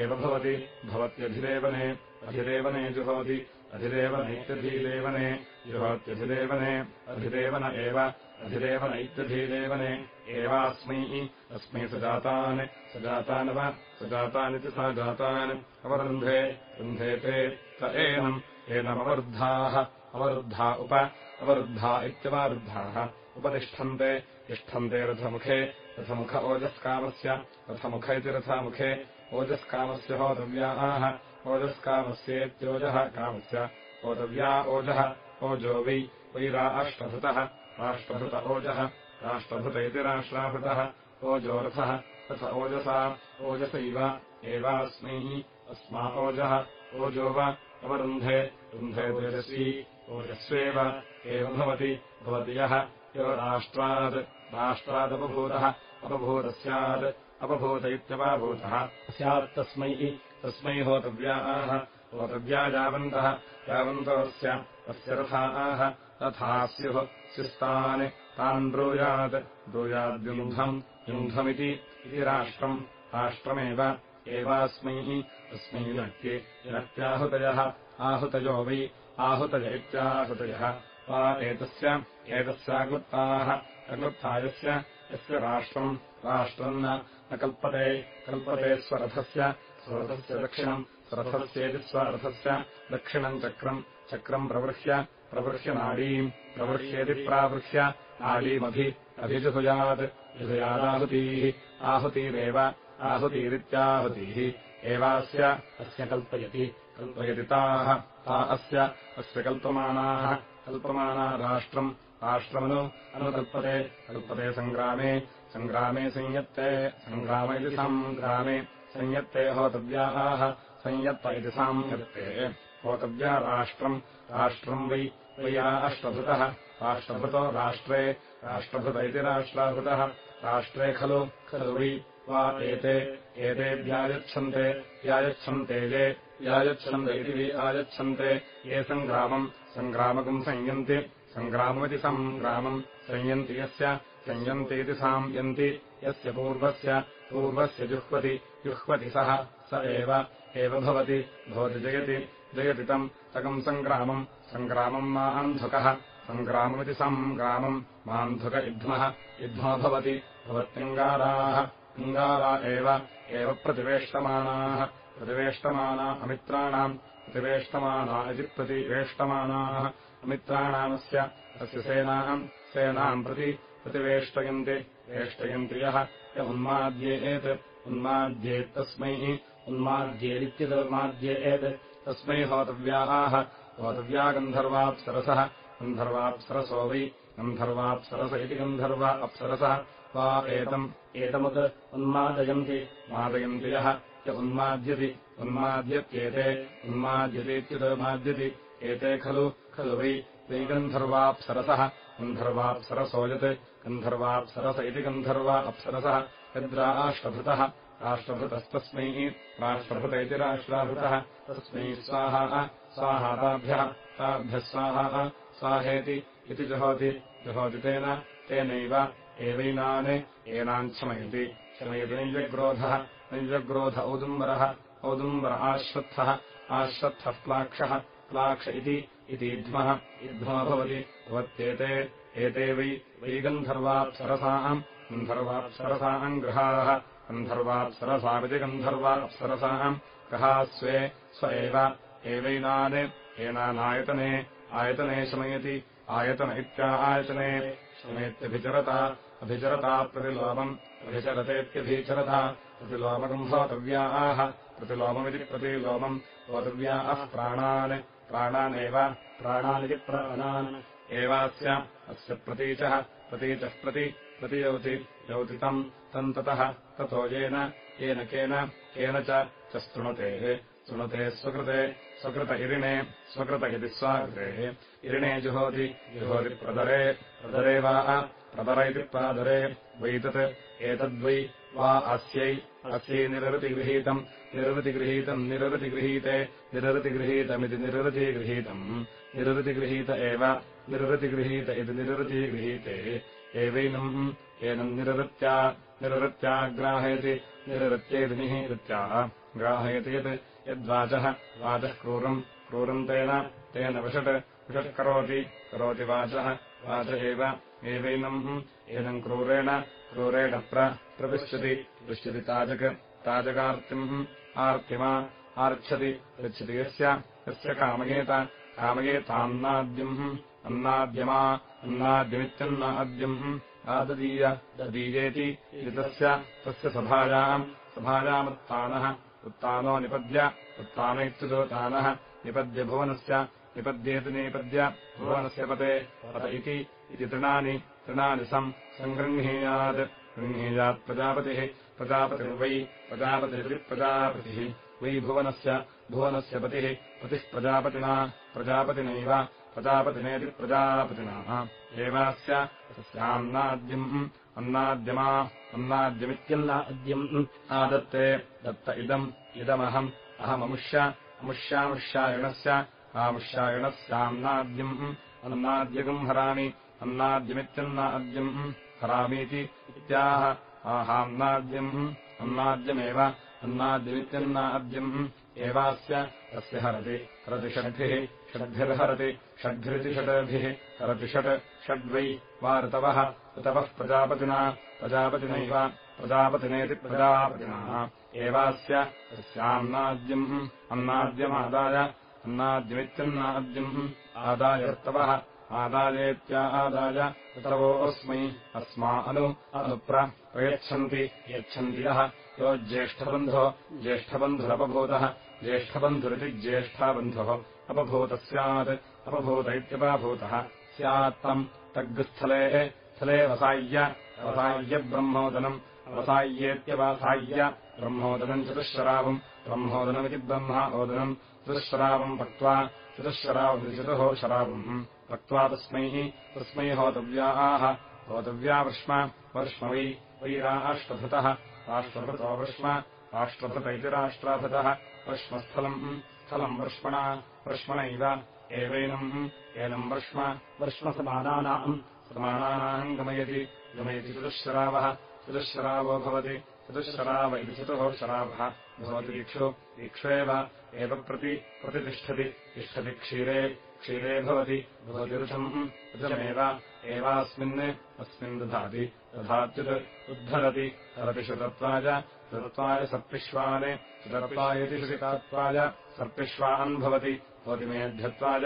Speaker 2: एव भवति भवत्यधिदेवने अधिदेवने जुहोति अधिदेवनैत्यधिदेवने जुहोत्यधिदेवने अधिदेवन एव अधिदेवनैत्यधिदेवने एवास्मै अस्मै सजातान् सजातानव सजातानिति सा जातान् अवरुन्धे रुन्धे ते त एनम् एनमवरुद्धाः अवरुद्धा उप अवरुद्धा इत्यवरुद्धाः उपतिष्ठन्ते तिष्ठन्ते रथमुखे रथमुख ओजस्कामस्य रथमुख इति रथमुखे ओजस्कामस्य होतव्याः ओजस्कामस्येत्योजः कामस्य होतव्या ओजः ओजो वै वै राष्ट्रभृतः ओजः राष्ट्रभृत इति राष्ट्राभृतः ओजोरथः रथ ओजसा ओजसैव एवास्मै अस्मा ओजः ओजो वा अवरुन्धे रुन्धे तेजस्वी ओजस्वेव एव भवति भवति यः यो राष्ट्रात् राष्ट्रादपभूतः अपभूतः स्यात् अपभूत इत्यपाभूतः स्यात्तस्मै तस्मै होतव्याः। होतव्या यावन्तः यावन्तोऽस्य अस्य रथाः। रथा स्युः स्युस्तान् तान् ब्रूयात्। ब्रूयाद्युन्धम् युन्धमिति इति राष्ट्रम्। राष्ट्रमेव। एवास्मै तस्मै विनक्ति विनक्त्याहुतयः आहुतयो वै। आहुतय इत्याहुतयः वा एतस्य एतस्याक्लुप्ताः अक्लुप्तायस्य यस्य राष्ट्रम् राष्ट्रम् न कल्पते कल्पते स्वरथस्य स्वरथस्य दक्षिणम् स्वरथस्येति स्वरथस्य दक्षिणम् चक्रम् चक्रम् प्रवृह्य प्रवृह्य नाडीम् प्रवृह्येति प्रावृह्य नाडीमभि अभिजुहुयात् जुहुयादाहुतीः आहुतिरेव आहुतीरित्याहुतिः एवास्य अस्य कल्पयति कल्पयति ताः ता अस्य अस्य कल्पमानाः कल्पमाना राष्ट्रम् राष्ट्रमनु अनुकल्पते कल्पते सङ्ग्रामे सङ्ग्रामे संयत्ते सङ्ग्राम इति सङ्ग्रामे संयत्ते होतव्याः संयत्त इति सांयत्ते होतव्या राष्ट्रम् राष्ट्रम् वै वै राष्ट्रभृतः राष्ट्रभृतो राष्ट्रे राष्ट्रभृत इति राष्ट्राभृतः। राष्ट्रे खलु खलु वै वा एते एते व्यायच्छन्ते व्यायच्छन्ते ये व्यायच्छन्त इति आयच्छन्ते। ये सङ्ग्रामम् सङ्ग्रामकम् संयन्ति सङ्ग्राममिति सङ्ग्रामम् संयन्ति यस्य संयन्तीति साम्यन्ति यस्य पूर्वस्य पूर्वस्य जुह्वति जुह्वति सः स एव भवति भवति जयति जयति तम् तकम् सङ्ग्रामम् सङ्ग्रामम् मा अन्धुकः सङ्ग्राममिति सङ्ग्रामम् मान्धुक इध्मः इध्मो भवति भवत्यङ्गाराः अङ्गारा एव प्रतिवेष्टमानाः प्रतिवेष्टमाना अमित्राणाम् प्रतिवेष्टमाना इति प्रतिवेष्टमानाः अमित्राणामस्य अस्य सेनाम् सेनाम् प्रति प्रतिवेष्टयन्ति। वेष्टयन्ति यः य उन्माद्येत् उन्माद्येत्तस्मै उन्माद्येदित्यदुन्माद्येत् तस्मै होतव्याः। होतव्या गन्धर्वाप्सरसः। गन्धर्वाप्सरसो वै। गन्धर्वाप्सरस इति गन्धर्वा अप्सरसः। वा एतम्। एतमुत् उन्मादयन्ति। मादयन्ति यः य उन्माद्यति। उन्माद्यत्येते। उन्माद्यतीत्युदमाद्यति। एते खलु खलु वै गन्धर्वाप्सरसः गन्धर्वाप्सरसो। यत् गन्धर्वाप्सरस इति गन्धर्वा अप्सरसः यद्राष्ट्रभृतः राष्ट्रभृतस्तस्मै राष्ट्रभृत इति राष्ट्राभृतः। तस्मै स्वाहा स्वाहा ताभ्यः ताभ्यः स्वाहा स्वाहेति इति जुहोति। जुहोति तेन तेनैव एवैनान् एनान् क्षमयति क्षमयति नैजग्रोधः नैजग्रोध औदुम्बरः औदुम्बर आश्वत्थः आश्वत्थः प्लाक्षः प्लाक्ष इति इध्मः इध्मो भवति। भवत्येते एते वै वै गन्धर्वाप्सरसाम् गन्धर्वाप्सरसाम् गृहाः गन्धर्वाप्सरसामिति गन्धर्वाप्सरसाम् ग्रहाः स्वे स्व एव। एवैनान् एनानायतने आयतने शमयति। आयतन इत्या आयतने। शमयत्यभिचरता। अभिचरता प्रतिलोमम्। अभिचरतेत्यभिचरता। प्रतिलोमकम् भोतव्याः प्रतिलोममिति प्रतिलोमम्। भोतव्याः प्राणान् प्राणानेव प्राणानिति प्राणान्। एवास्य अस्य प्रतीचः प्रतीचः प्रति प्रतियौति यौति तम् तम् ततः येन येन केन केन च स्तृणुतेः शृणुते स्वकृते स्वकृत इरिणे स्वकृत इति स्वाकृतेः। इरिणे जुहोति जुहोति प्रदरे प्रदरे वा प्रदर इति प्रादरे वैतत् एतद्वै वा अस्यै अस्यै निरृतिगृहीतम् निरृतिगृहीतम् निरृतिगृहीते निरृतिगृहीतमिति निरृतिगृहीतम् निरृतिगृहीत एव निरृतिगृहीत इति निरृतिगृहीते एवैनम् एनम् निरृत्या निरृत्या ग्राहयति निरृत्येति निहीकृत्या ग्राहयति यत् यद्वाचः वाचः क्रूरम् क्रूरम् तेन तेन विषट् विषट् करोति करोति वाचः वाच एव। एवैनम् एनम् क्रूरेण क्रूरेण प्रविश्यति ताजक् ताजकार्तिम् आर्तिमा आर्च्छति पृच्छति यस्य यस्य कामयेत कामयेतान्नाद्यम् अन्नाद्यमा अन्नाद्यमित्यन्नाद्यम् आददीय ददीयेति तस्य तस्य सभायाम् सभायामुत्थानः उत्तानो निपद्य उत्तान इत्युदोतानः निपद्य भुवनस्य निपद्येति निपद्य भुवनस्य पते पत इति तृणानि तृणानि सम् सङ्गृह्णीयात्। गृह्णीयात् प्रजापतिः प्रजापतिर्वै प्रजापतिर्विप्रजापतिः वै भुवनस्य भुवनस्य पतिः पतिः प्रजापतिना प्रजापतिनैव प्रजापतिनेति प्रजापतिनाः एवास्य तस्यान्नाद्यम् अन्नाद्यमा अन्नाद्यमित्यन्नाद्यम् आदत्ते। दत्त इदम् इदमहम् अहममुष्य अमुष्यामुष्यायणस्य आमुष्यायणस्यान्नाद्यम्। अन्नाद्यगम् हरामि अन्नाद्यमित्यन्नाद्यम् हरामीति इत्याह आहान्नाद्यम् अन्नाद्यमेव अन्नाद्यमित्यन्नाद्यम् एवास्य तस्य हरति। हरति षड्भिः षड्भिर्हरति षड्भिरिति षड्भिः हरति षट् षड्वै वा ऋतवः ऋतवः प्रजापतिना प्रजापतिनैव प्रजापतिनेति प्रजापतिना। एवास्य तस्यान्नाद्यम् अन्नाद्यमादाय अन्नाद्यमित्यन्नाद्यम् आदाय ऋतवः आदायेत्या आदाय ऋतवोऽस्मै अस्मा अनु अनुप्रयच्छन्ति यच्छन्ति यः। यो ज्येष्ठबन्धो। ज्येष्ठबन्धुरपभूतः। ज्येष्ठबन्धुरिति ज्येष्ठाबन्धुः। अपभूतः स्यात् अपभूत इत्यपभूतः। स्यात् तम्। तग्स्थलेः। स्थले वसाय्य। अवसाय्यब्रह्मोदनम् अवसाय्येत्यवसाय्य ब्रह्मोदनम् चतुःशरावम् ब्रह्मोदनमिति ब्रह्म ओदनम्। चतुःशरावम् पक्त्वा। चतुःशरावमिति चतुः शरावम् पक्त्वा तस्मै तस्मै होतव्याः। होतव्या वृष्म वर्ष्म वै वै राष्ट्रभृतः। वृष्म राष्ट्रभृत इति राष्ट्राभृतः। वृष्मस्थलम् स्थलम् वर्ष्मणा वर्ष्मणैव एवैनम्। एनम् वर्ष्म वर्ष्मसमानानाम् समानानाम् गमयति। गमयति चतुःशरावः चतुःशरावो भवति। चतुःशराव इति चतुः शरावः भवति इक्षु इक्ष्वेव एव प्रति प्रतितिष्ठति। तिष्ठति क्षीरे क्षीरे भवति भवति ऋषम् ऋषमेव एवास्मिन् अस्मिन् दधाति। दधात्युत् उद्धरति। हरति श्रुतत्वाय श्रुतत्वायति श्रुतितात्वाय सर्पिष्वान् भवति। भवति मेध्यत्वाय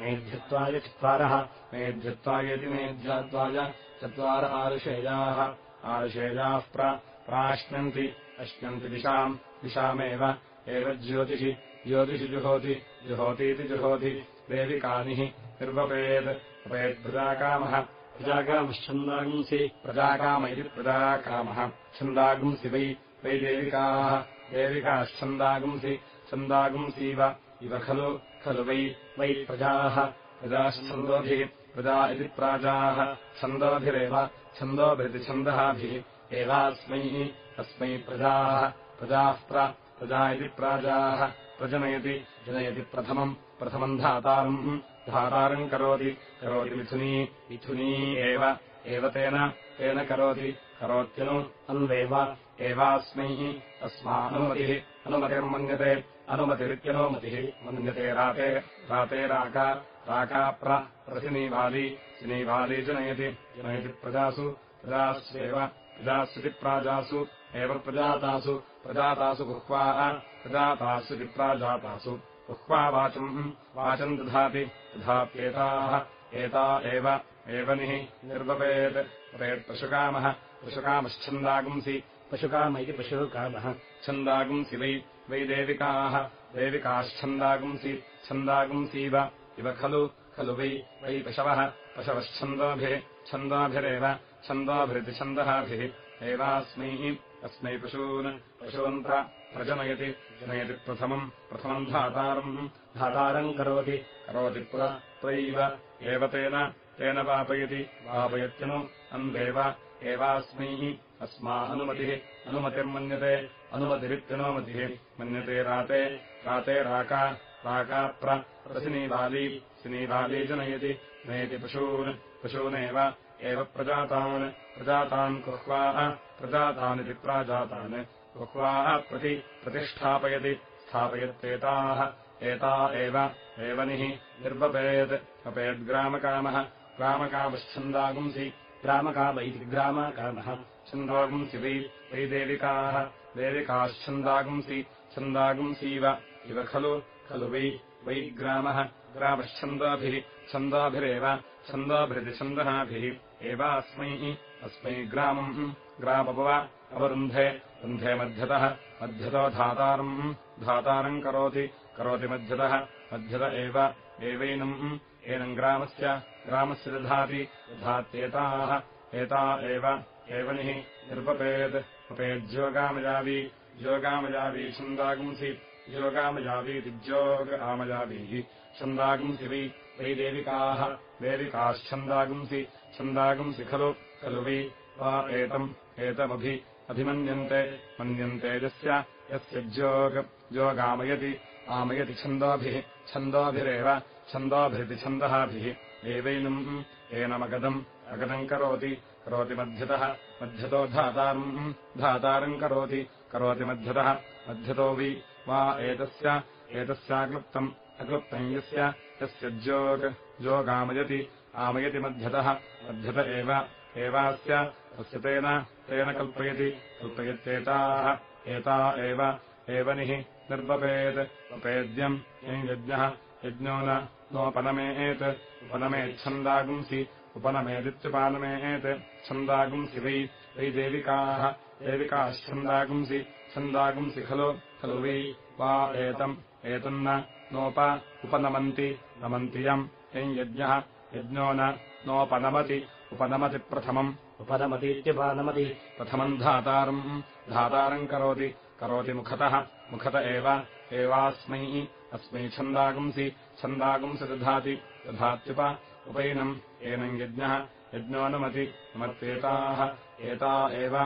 Speaker 2: मेध्यत्वाय चत्वारः। मेध्यत्वायति मेध्यात्वाय चत्वार आरुषेयाः। आरुषेयाः प्राश्नन्ति। अश्नन्ति दिशाम्। दिशामेव। एव ज्योतिषि। ज्योतिषि जुहोति। जुहोतीति जुहोति देविकानिः निर्वपेत्। अपेद्प्रजाकामः प्रजाकामश्छन्दागुंसि प्रजाकाम इति प्रजाकामः। छन्दागुंसि वै वै देविकाः। देविकाश्छन्दागुंसि छन्दागुंसीव इव। खलु खलु वै वै प्रजाः। प्रजाश्छन्दोभिः। प्रजा इति प्राजाः। छन्दोभिरेव। छन्दोभिरिति छन्दःभिः एवास्मै अस्मै प्रजाः। प्रजाः प्रजा इति प्राजाः। प्रजनयति जनयति प्रथमम् प्रथमम् धातारम् धातारम् करोति करोति मिथुनी मिथुनी एव तेन तेन करोति करोत्यनु अन्वेव एवास्मै अस्मानुमतिः अनुमतिर्मन्यते अनुमतिरित्यनुमतिः मन्यते राते राते राका राका प्रसिनीवाली सिनीवाली जनयति जनयति प्रजासु प्रजास्वेव प्रजास्विति प्राजासु एव प्रजातासु प्रजातासु गुह्वाः प्रजातासु गुह्वा वाचम् वाचम् दधाति तथाप्येताः एता एव एवनिः निर्वपेत्। वपेत्पशुकामः पशुकामश्छन्दागुंसि पशुकाम इति पशुकामः। छन्दागुंसि वै वै देविकाः देविकाश्छन्दागुंसि छन्दागुंसीव इव खलु खलु वै वै पशवः पशवश्छन्दोभिः छन्दोभिरेव छन्दोभिरिति छन्दःभिः एवास्मै अस्मै पशून् पशून्त्र प्रजनयति जनयति प्रथमम् प्रथमम् धातारम् धातारम् करोति करोति त्वैव एव तेन तेन पापयति पापयत्यनु अन्वेव एवास्मै अस्मा अनुमतिः अनुमतिर्मन्यते अनुमतिरित्यनुमतिः मन्यते राते राते राका राका प्रसिनीबाली सिनीबाली जनयति नयति पशून् पशूनेव एव प्रजातान् प्रजातान् कुह्वाः प्रजातानिति प्राजातान्। कुह्वाः प्रति प्रतिष्ठापयति स्थापयत्येताः एता एव एवनिः निर्वपेत् वपेद्ग्रामकामः ग्रामकामश्छन्दागुंसि ग्रामकाम इति ग्रामकामः। छन्दागुंसि वै वै देविकाः देविकाश्छन्दागुंसि छन्दागुंसीव इव खलु खलु वै वै ग्रामः। ग्रामश्छन्दाभिः छन्दाभिरेव छन्दोभिरिति छन्दःभिः एवास्मै अस्मै ग्रामम् ग्रामपव अवरुन्धे रुन्धे मध्यतः मध्यतो धातारम् धातारम् करोति करोति मध्यतः मध्यत एव एवैनम् एनम् ग्रामस्य ग्रामस्य दधाति दधात्येताः एता एव एवनिः निर्वपेत् वपेज्योगामजावी योगामजावी छन्दागुंसि योगामजावीति ज्योग आमजावीः छन्दागुंसि वै वै देविकाः देविकाश्छन्दागुंसि छन्दागुंसि खलु खलु वै वा एतम् एतमभि अभिमन्यन्ते मन्यन्ते यस्य यस्य जोग् जोगामयति आमयति छन्दोभिः छन्दोभिरेव छन्दोभिरिति छन्दःभिः एवैनम् एनमगदम् अगदम् करोति करोति मध्यतः मध्यतो धातारम् धातारम् करोति करोति मध्यतः मध्यतो वि वा एतस्य एतस्याक्लुप्तम् अक्लुप्तम् यस्य यस्य जोग् जोगामयति आमयति मध्यतः मध्यत एव एवास्य अस्य तेन तेन कल्पयति कल्पयत्येताः एता एव एवनिः निर्वपेत् वपेद्यम् यज्ञः यज्ञो न नोपनमेत् उपनमेच्छन्दागुंसि उपनमेदित्युपानमेत् छन्दागुंसि वै वै देविकाः देविकाश्छन्दागुंसि छन्दागुंसि खलु खलु वै वा एतम् एतन्न नोप उपनमन्ति नमन्ति यम् यम् यज्ञः न नोपनमति उपनमति प्रथमम्। उपनमतीत्युपनमति प्रथमम् धातारम् धातारम् करोति करोति मुखतः मुखत एव एवास्मै अस्मै छन्दागुंसि छन्दागुंसि दधाति दधात्युप उपैनम् एनम् यज्ञः यज्ञोऽनुमति नमत्येताः एता एव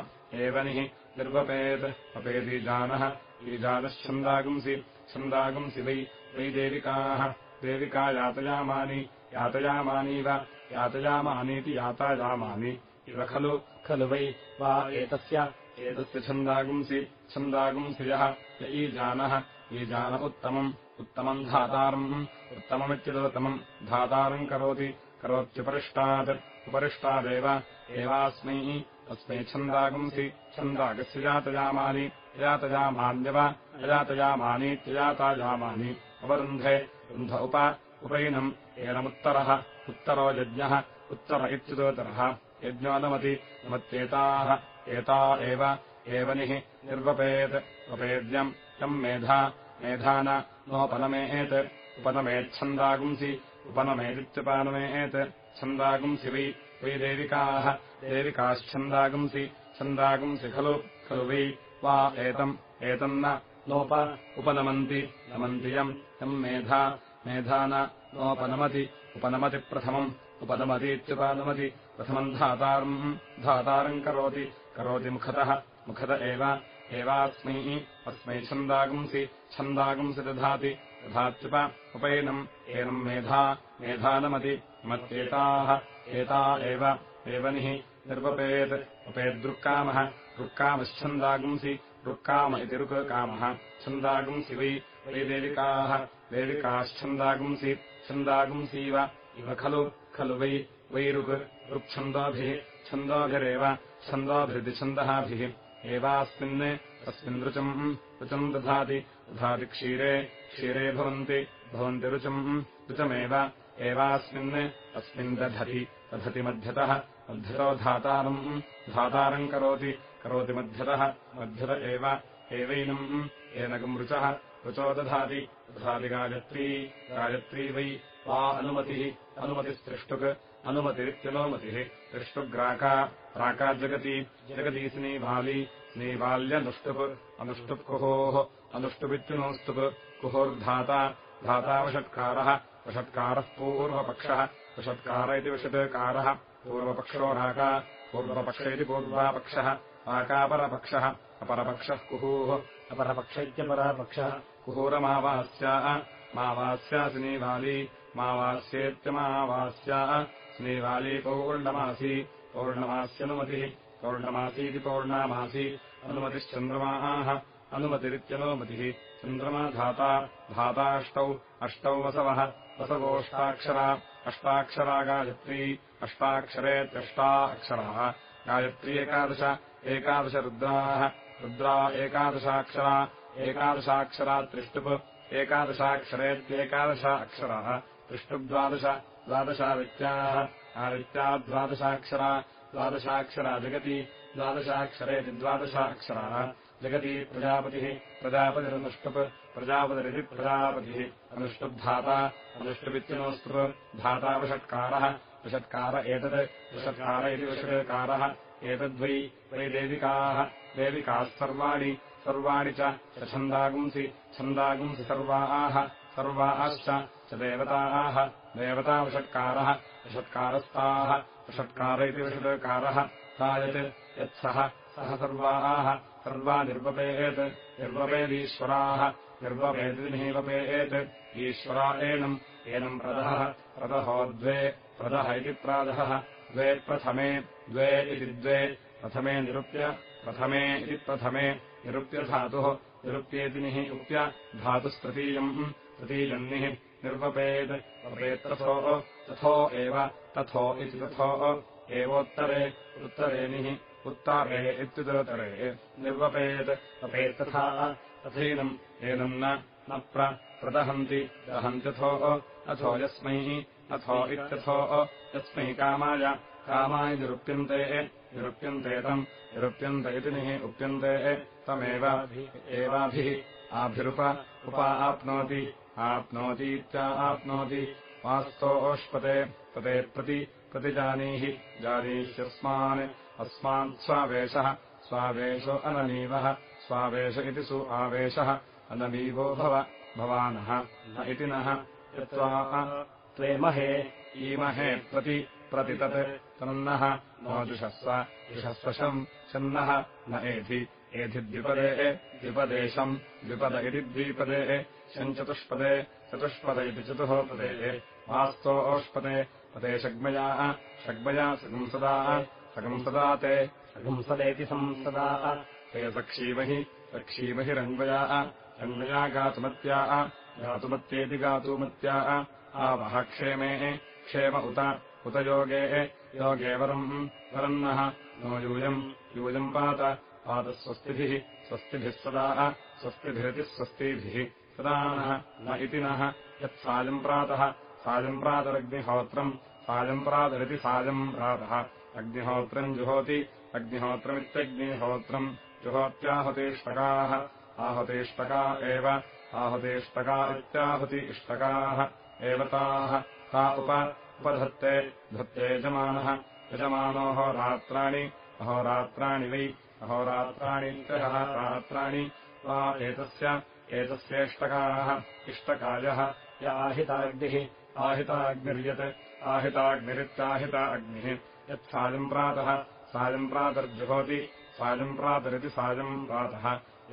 Speaker 2: एवनिः निर्वपेत् वपेदीजानः ईजानश्छन्दागुंसि छन्दागुंसि वै वै देविकाः देविका यातयामानि यातयामानीव यातयामानीति यातायामानि। इव खलु खलु वै वा एतस्य एतस्य छन्दागुंसि छन्दागुंसि यः य ईजानः ईजान उत्तमम् उत्तमम् धातारम् उत्तममित्युदोत्तमम् धातारम् करोति करोत्युपरिष्टात् उपरिष्टादेव एवास्मै अस्मै छन्दागुंसि छन्दागस्य यातयामानि यातयामान्यव अयातयामानीत्ययातायामानि अवरुन्धे रुन्ध उप उपैनम् एनमुत्तरः उत्तरो यज्ञः उत्तर इत्युदोत्तरः यज्ञोऽनमति नमत्येताः एता एव एवनिः निर्वपेत्। वपेद्यम् यम् मेधा मेधा नोपनमेत् उपनमेच्छन्दागुंसि उपनमेदित्युपानमेत् छन्दागुंसि वै वै देविकाः देविकाश्छन्दागुंसि छन्दागुंसि खलु खलु वै। वा एतम् एतन्न नोप उपनमन्ति नमन्ति यम् यम् मेधा मेधान नोपनमति। उपनमति प्रथमम्। उपनमतीत्युपानमति। प्रथमम् धातारम्। धातारम् करोति। करोति मुखतः। मुखत एव। एवास्मै। अस्मै छन्दागुंसि। छन्दागुंसि दधाति। दधात्युप। उपैनम्। एनम् मेधा। मेधानमति। मत्येताः। एता एव। एवनिः निर्वपेत्। उपेद्रुक्कामः। रुक्कामश्छन्दागुंसि। रुक्काम इति रुक्कामः छन्दागुंसि वै। वै देविकाः। देविकाश्छन्दागुंसि छन्दागुंसीव इव खलु खलु वै वै ऋक् ऋक्छन्दोभिः छन्दोभिरेव छन्दोभिरिति छन्दःभिः एवास्मिन् अस्मिन् ऋचम् ऋचम् दधाति। दधाति क्षीरे क्षीरे भवन्ति। भवन्ति ऋचम् ऋचमेव एवास्मिन् अस्मिन् दधति। मध्यतः। मध्यतो धातारम् करोति। करोति मध्यतः। मध्यत एव। एवैनम् एनकम् ऋचः ऋचो दधाति। गायत्री। गायत्री वै वा अनुमतिः। अनुमतिस्त्रिष्टुक् अनुमतिरित्यनुमतिः। त्रिष्टुग्राका प्राका जगति। जगति स्नीबाली स्नीबाल्यनुष्टुप् अनुष्टुप् कुहोः। अनुष्टुपित्युनोस्तुप्। कुहोर्धाता। धातावषत्कारः वषत्कारः पूर्वपक्षः। वषत्कार इति विषत्कारः पूर्वपक्षो राका पूर्वपक्ष इति पूर्वापक्षः। राकापरपक्षः अपरपक्षः कुहूः अपरपक्ष इत्यपरपक्षः कुहूरमावास्या मावास्या स्नीबाली मावास्येत्यमावास्या स्नेवाली पौर्णमासी पौर्णमास्यनुमतिः पौर्णमासीति पौर्णामासी अनुमतिश्चन्द्रमाः अनुमतिरित्यनुमतिः। चन्द्रमा धाता धाताष्टौ अष्टौ वसवः वसवोऽष्टाक्षरा अष्टाक्षरा गायत्री अष्टाक्षरेत्यष्टा अक्षराः गायत्री एकादश एकादश रुद्रा एकादशाक्षरा एकादशाक्षरा त्रिष्टुप् एकादशाक्षरेत्येकादश अक्षराः त्रिष्टुप्द्वादश द्वादशावित्याः आवित्या द्वादशाक्षरा द्वादशाक्षरा जगति द्वादशाक्षरेति द्वादशाक्षराः जगति प्रजापतिः प्रजापतिरनुष्टुप् प्रजापतिरिति प्रजापतिः अनुष्टुप्धाता अनुष्टुपित्यनोऽस्तुप् धाता वषट्कारः वषत्कार एतत् वषत्कार इति वषट्कारः एतद्वै वै देविकाः देविकाः सर्वाणि सर्वाणि च छन्दागुंसि छन्दागुंसि सर्वाः सर्वाश्च च देवताः देवतावषट्कारः वषत्कारस्ताः वषट्कार इति विषत्कारः सा यत् यत्सः सः सर्वाः सर्वा निर्वपेत् निर्वपेदीश्वराः निर्वपेदिनिवपेत् ईश्वरा एनम् एनम् प्रदः प्रदहो द्वे प्रदः इति प्रादः द्वे प्रथमे द्वे इति द्वे प्रथमे निरुप्य प्रथमे इति प्रथमे निरुप्य धातुः निरुप्येतिनिः उप्य धातुस्तृतीयम् तृतीयन्निः निर्वपेत् वपेत्तथो तथो एव तथो इति तथो एवोत्तरे उत्तरेनिः उत्तरे इत्युदोत्तरे निर्वपेत् वपेत्तथा तथैनम् एनम् न प्रदहन्ति दहन्त्यथो अथो यस्मै अथो इत्यथो यस्मै कामाय कामाय निरुप्यन्ते निरुप्यन्ते तम् निरुप्यन्त इति निः उप्यन्ते तमेव। एवाभिः आभिरुप उपा आप्नोति आप्नोतीत्या आप्नोति। वास्तोष्पते पते प्रति प्रतिजानीहि जानीष्यस्मान् अस्मान् स्वावेशः अननीवः स्वावेश इति सु आवेशः अननीवो भव भवानः न इति नः। यत्त्वा त्वे महे ईमहे प्रति प्रति तत् तन्नः नो। जुषस्व जुषस्वशम् शन्नः। न एधि एधि द्विपदे द्विपदेशम् द्विपद इति द्विपदे शम् चतुष्पदे इति चतुःपदे वास्तो ओष्पदे पदे षग्मया षग्मया सगंसदाः सगंसदा ते सगंसदेति संसदाः ते सक्षीमहि सक्षीमहिरङ्गया रङ्गया गातुमत्याः गातुमत्येति गातुमत्याः आवः क्षेमे क्षेम उत उत योगे योगे वरम् वरन्नः। नो यूयम् यूयम् पात। पातस्वस्तिभिः स्वस्तिभिः सदा स्वस्तिभिरिति स्वस्तिभिः सदा नः न इति नः। यत्सायम् प्रातः सायम् प्रातरग्निहोत्रम् सायम् प्रातः। अग्निहोत्रम् जुहोति अग्निहोत्रमित्यग्निहोत्रम्। जुहोत्याहुतीष्टकाः आहुतीष्टका एव आहुतीष्टका इत्याहुति इष्टकाः। एव ताः ता उप उपधत्ते धत्ते यजमानः यजमानोः रात्राणि अहोरात्राणि वै अहोरात्राणि रात्राणि वा एतस्य एतस्येष्टकाः इष्टकायः
Speaker 1: य आहिताग्निः
Speaker 2: आहिताग्निर्यत् आहिताग्निरित्याहिता अग्निः यत् सायम् प्रातः सायम् प्रातः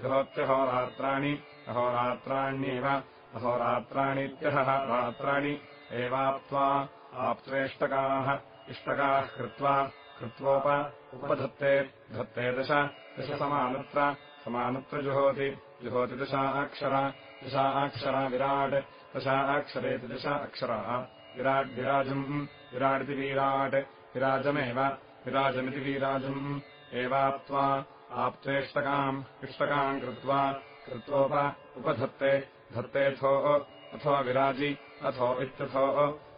Speaker 2: जुहोत्यहोरात्राणि अहोरात्राण्येव अहोरात्राणीत्यहः रात्राणि एवाप्त्वा आप्त्वेष्टकाः इष्टकाः कृत्वा कृत्वोप उपधत्ते धत्ते दश दशसमानत्र समानत्र जुहोति जुहोति दशा अक्षरा दशा अक्षरा विराट् दशा अक्षरेति दश अक्षराः विराड्विराजम् विराडिति वीराट् विराजमेव विराजमिति वीराजम् एवाप्त्वा आप्त्वेष्टकाम् इष्टकाम् कृत्वा कृत्वोप उपधत्ते धत्तेऽथो अथो विराजि अथो इत्यथो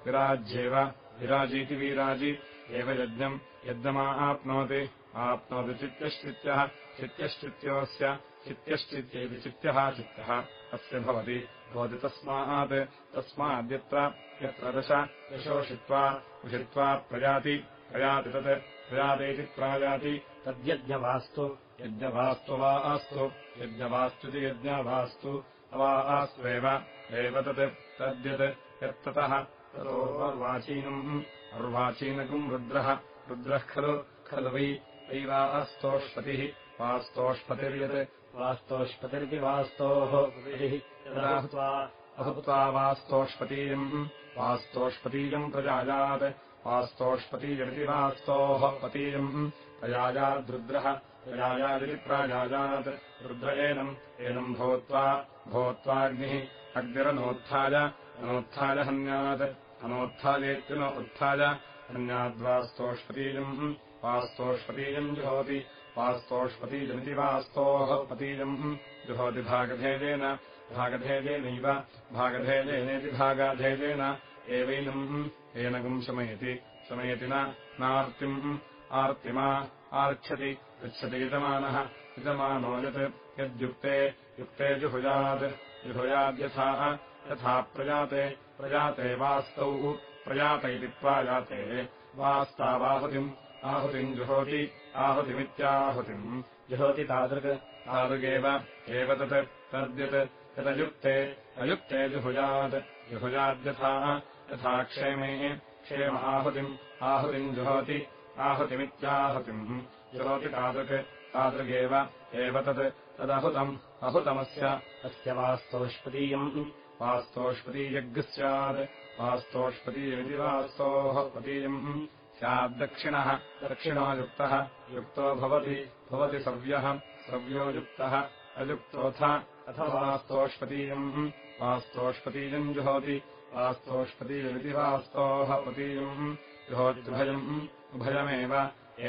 Speaker 2: विराज्येव। विराजीति वीराजि। एव यज्ञम् यज्ञमा आप्नोति। आप्नोति चित्यश्चित्यः चित्यश्चित्योऽस्य चित्यश्चित्येति चित्यः चित्तः अस्य भवति। भवति तस्मात्। तस्माद्यत्र यत्र दश दशोषित्वा उषित्वा प्रयाति प्रयाति तत् प्रयातीति प्रायाति
Speaker 1: तद्यज्ञवास्तु।
Speaker 2: यज्ञवास्तु वा अस्तु यज्ञवास्तुति यज्ञवास्तु। अवा आस्त्वेव एव तत्। तद्यत्। यत्ततः ततोर्वाचीनम् अर्वाचीनकम् रुद्रः। रुद्रः खलु। खलु वै। वै वा अस्तोष्पतिः वास्तोष्पतिर्यत्।
Speaker 1: वास्तोष्पतिरिति वास्तोः। यदाहुत्वा
Speaker 2: अहुत्वा वास्तोष्पतीयम्। वास्तोष्पतीयम् प्रजायात् वास्तोष्पतीयमिति वास्तोः पतीयम्। प्रजायाद्रुद्रः प्रजायादिति प्राजायात् रुद्र एनम्। एनम् भूत्वा। भूत्वाग्निः। अग्निरनोत्थाय अनोत्थाय हन्यात् अनोत्थायेत्युन उत्थाय हन्याद्वास्तोष्पतीयम् वास्तोष्पतीयम् जुहोति। वास्तोष्पतीयमिति वास्तोः पतीयम् जुहोति भागभेदेन। भागभेदेनैव। भागभेदेनेति भागाभेदेन एवैनम्। एनकम् शमयति। शमयति नार्तिम्। आर्तिमा। आर्च्छति। पृच्छति यजमानः। यजमानो यत्। यद्युक्ते। युक्ते जुहुयात् जुहुयाद्यथा यथा प्रजाते प्रजाते वास्तौ प्रजात इति प्राजाते। वास्तावाहुतिम् आहुतिम् जुहोति आहुतिमित्याहुतिम्।
Speaker 1: जुहोति तादृक्।
Speaker 2: तादृगेव एव तत् तद्यत् यदयुक्ते अयुक्ते जुहुयात्। जुहुयाद्यथा यथा क्षेमे क्षेम आहुतिम् आहुतिम् जुहोति आहुतिमित्याहुतिम्। जुहोति तादृक् तादृगेव एव तत् तदहुतम् अहुतमस्य।
Speaker 1: अस्य वास्तोष्पदीयम्
Speaker 2: वास्तोष्पतीयज्ञः स्यात् वास्तोष्पतीयमिति वास्तोः पतीयम् स्याद्दक्षिणः दक्षिणो युक्तः भवति भवति सव्यः सव्यो युक्तः अयुक्तोऽथ अथ वास्तोष्पतीयम् जुहोति वास्तोष्पतीयमिति वास्तोः पतीयम् जुहोत्युभयम् उभयमेव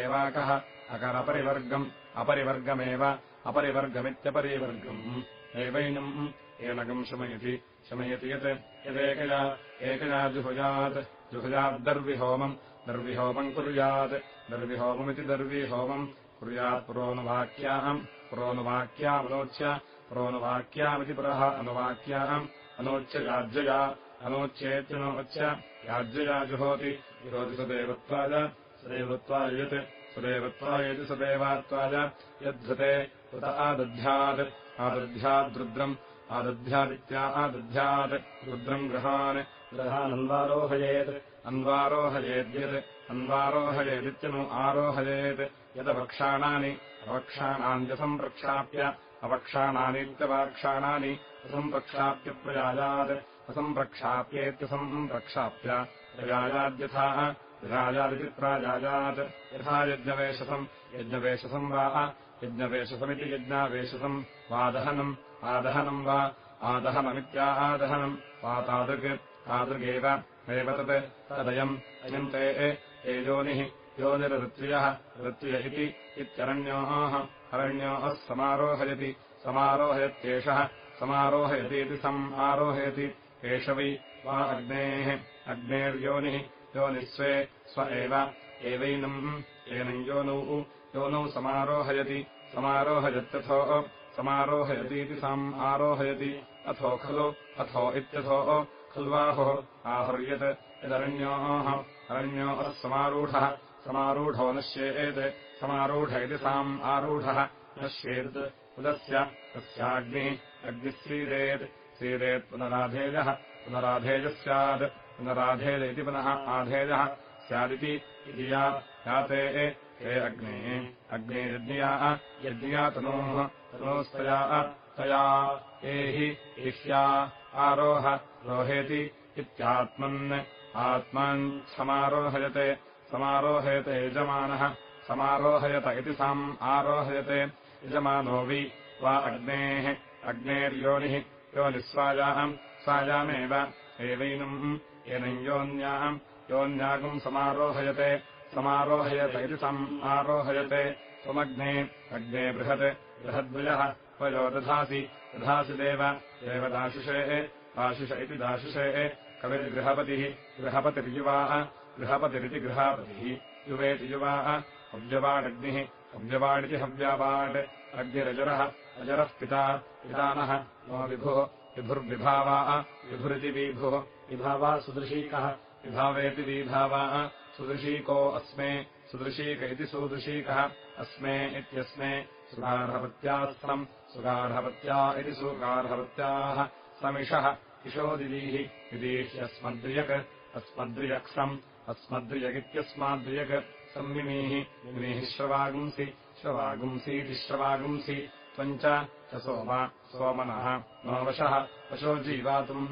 Speaker 2: एवाकः अकरपरिवर्गम् अपरिवर्गमेव अपरिवर्गमित्यपरिवर्गम्। एवैनम् एनकम् शमयति शमयति यत् यदेकया एकया जुहुयात् जुहुयाद्दर्विहोमम् दर्विहोमम् कुर्यात्। दर्विहोममिति दर्वीहोमम् कुर्यात् पुरोनुवाक्याम् पुरोनुवाक्यामनोच्य पुरोनुवाक्यामिति पुरः अनुवाक्याम् अनोच्य याज्यया अनोच्येत्यनोच्य याज्यया जुहोति। जुहोति सदेवत्वाय सदैवत्वाय यत् सदैवत्वायेति सदैवात्वाय यद्धृते उत आदध्यात्। आदध्याद्रुद्रम् आदध्यादित्या आदध्यात् रुद्रम् गृहान्
Speaker 1: गृहानन्वारोहयेत्
Speaker 2: अन्वारोहयेद्यत् अन्वारोहयेदित्यनु आरोहयेत्। यदवक्षाणानि अवक्षाणान्यसम्प्रक्षाप्य अवक्षाणानीत्यवाक्षाणानि असम्प्रक्षाप्य प्रयायात् असम्प्रक्षाप्येत्यसम्प्रक्षाप्य प्रयायाद्यथा विराजादिति प्राजायात् यथा यज्ञवेशसम् यज्ञवेशसम् वा यज्ञवेशसमिति यज्ञावेशसम् वा दहनम् आदहनम् वा आदहनमित्या आदहनम् वा तादृक् तादृगेव एव तत् तदयम् अयम् ते ये योनिः योनिरऋत्वियः ऋत्विय इति इत्यरण्योः अरण्योः समारोहयति समारोहयत्येषः समारोहयतीति सम् आरोहयति एष वै अग्नेः अग्नेर्योनिः योनिः स्वे स्व एव एवैनम् एनम् योनौ योनौ समारोहयति समारोहयत्यथो समारोहयतीति साम् आरोहयति। अथो खलु अथो इत्यथो खल्वाहुः आहर्यत्। यदरण्योः अरण्योः समारूढः समारूढो नश्येत्। समारूढ इति साम् आरूढः नश्येत्। उदस्य तस्याग्निः अग्निः सीदेत् पुनराधेयः पुनराधेयः स्यात् पुनराधेयेति पुनः आधेयः। स्यादिति इति या याते ते अग्ने। अग्ने यज्ञया यज्ञया तनोः तनोस्तया तया एहि इह्या आरोह रोहेति इत्यात्मन् आत्मन् समारोहयते समारोहयते यजमानः समारोहयत इति साम् आरोहयते यजमानो वि अग्नेः अग्नेर्योनिः योनिस्वायाम् स्वायामेव एवैनम् एनम् योन्याम् योन्यागुम् समारोहयते समारोहयत इति सम् आरोहयते त्वमग्ने अग्ने बृहत् बृहद्वयः वयो दधासि। दधासि देव देव दाशुषेः आशिष इति दाशुषेः कविर्गृहपतिः गृहपतिर्युवाः गृहपतिरिति गृहापतिः। युवेति युवाः हव्यवाडग्निः हव्यवाडिति हव्यावाड् अग्निरजरः अजरः पिता पितानः नो विभुः विभुर्विभावाः विभुरिति विभुः।
Speaker 1: विभावा सुदृशीकः
Speaker 2: विभावेति विभावाः सुदृशीको अस्मे सुदृशीक इति सुदृशीकः अस्मे इत्यस्मे सुगार्हवत्यास्तम् सुगार्हवत्या इति सुगार्हवत्याः समिषः इषोदिदीः विदीह्यस्मद्रियक् अस्मद्रियक्सम् अस्मद्रियगित्यस्माद्रियक् संमिमीः मिमीः श्रवागुंसि श्रवागुंसीति श्रवागुंसि त्वम् च सोम सोमनः नोवशः वशो जीवातुम्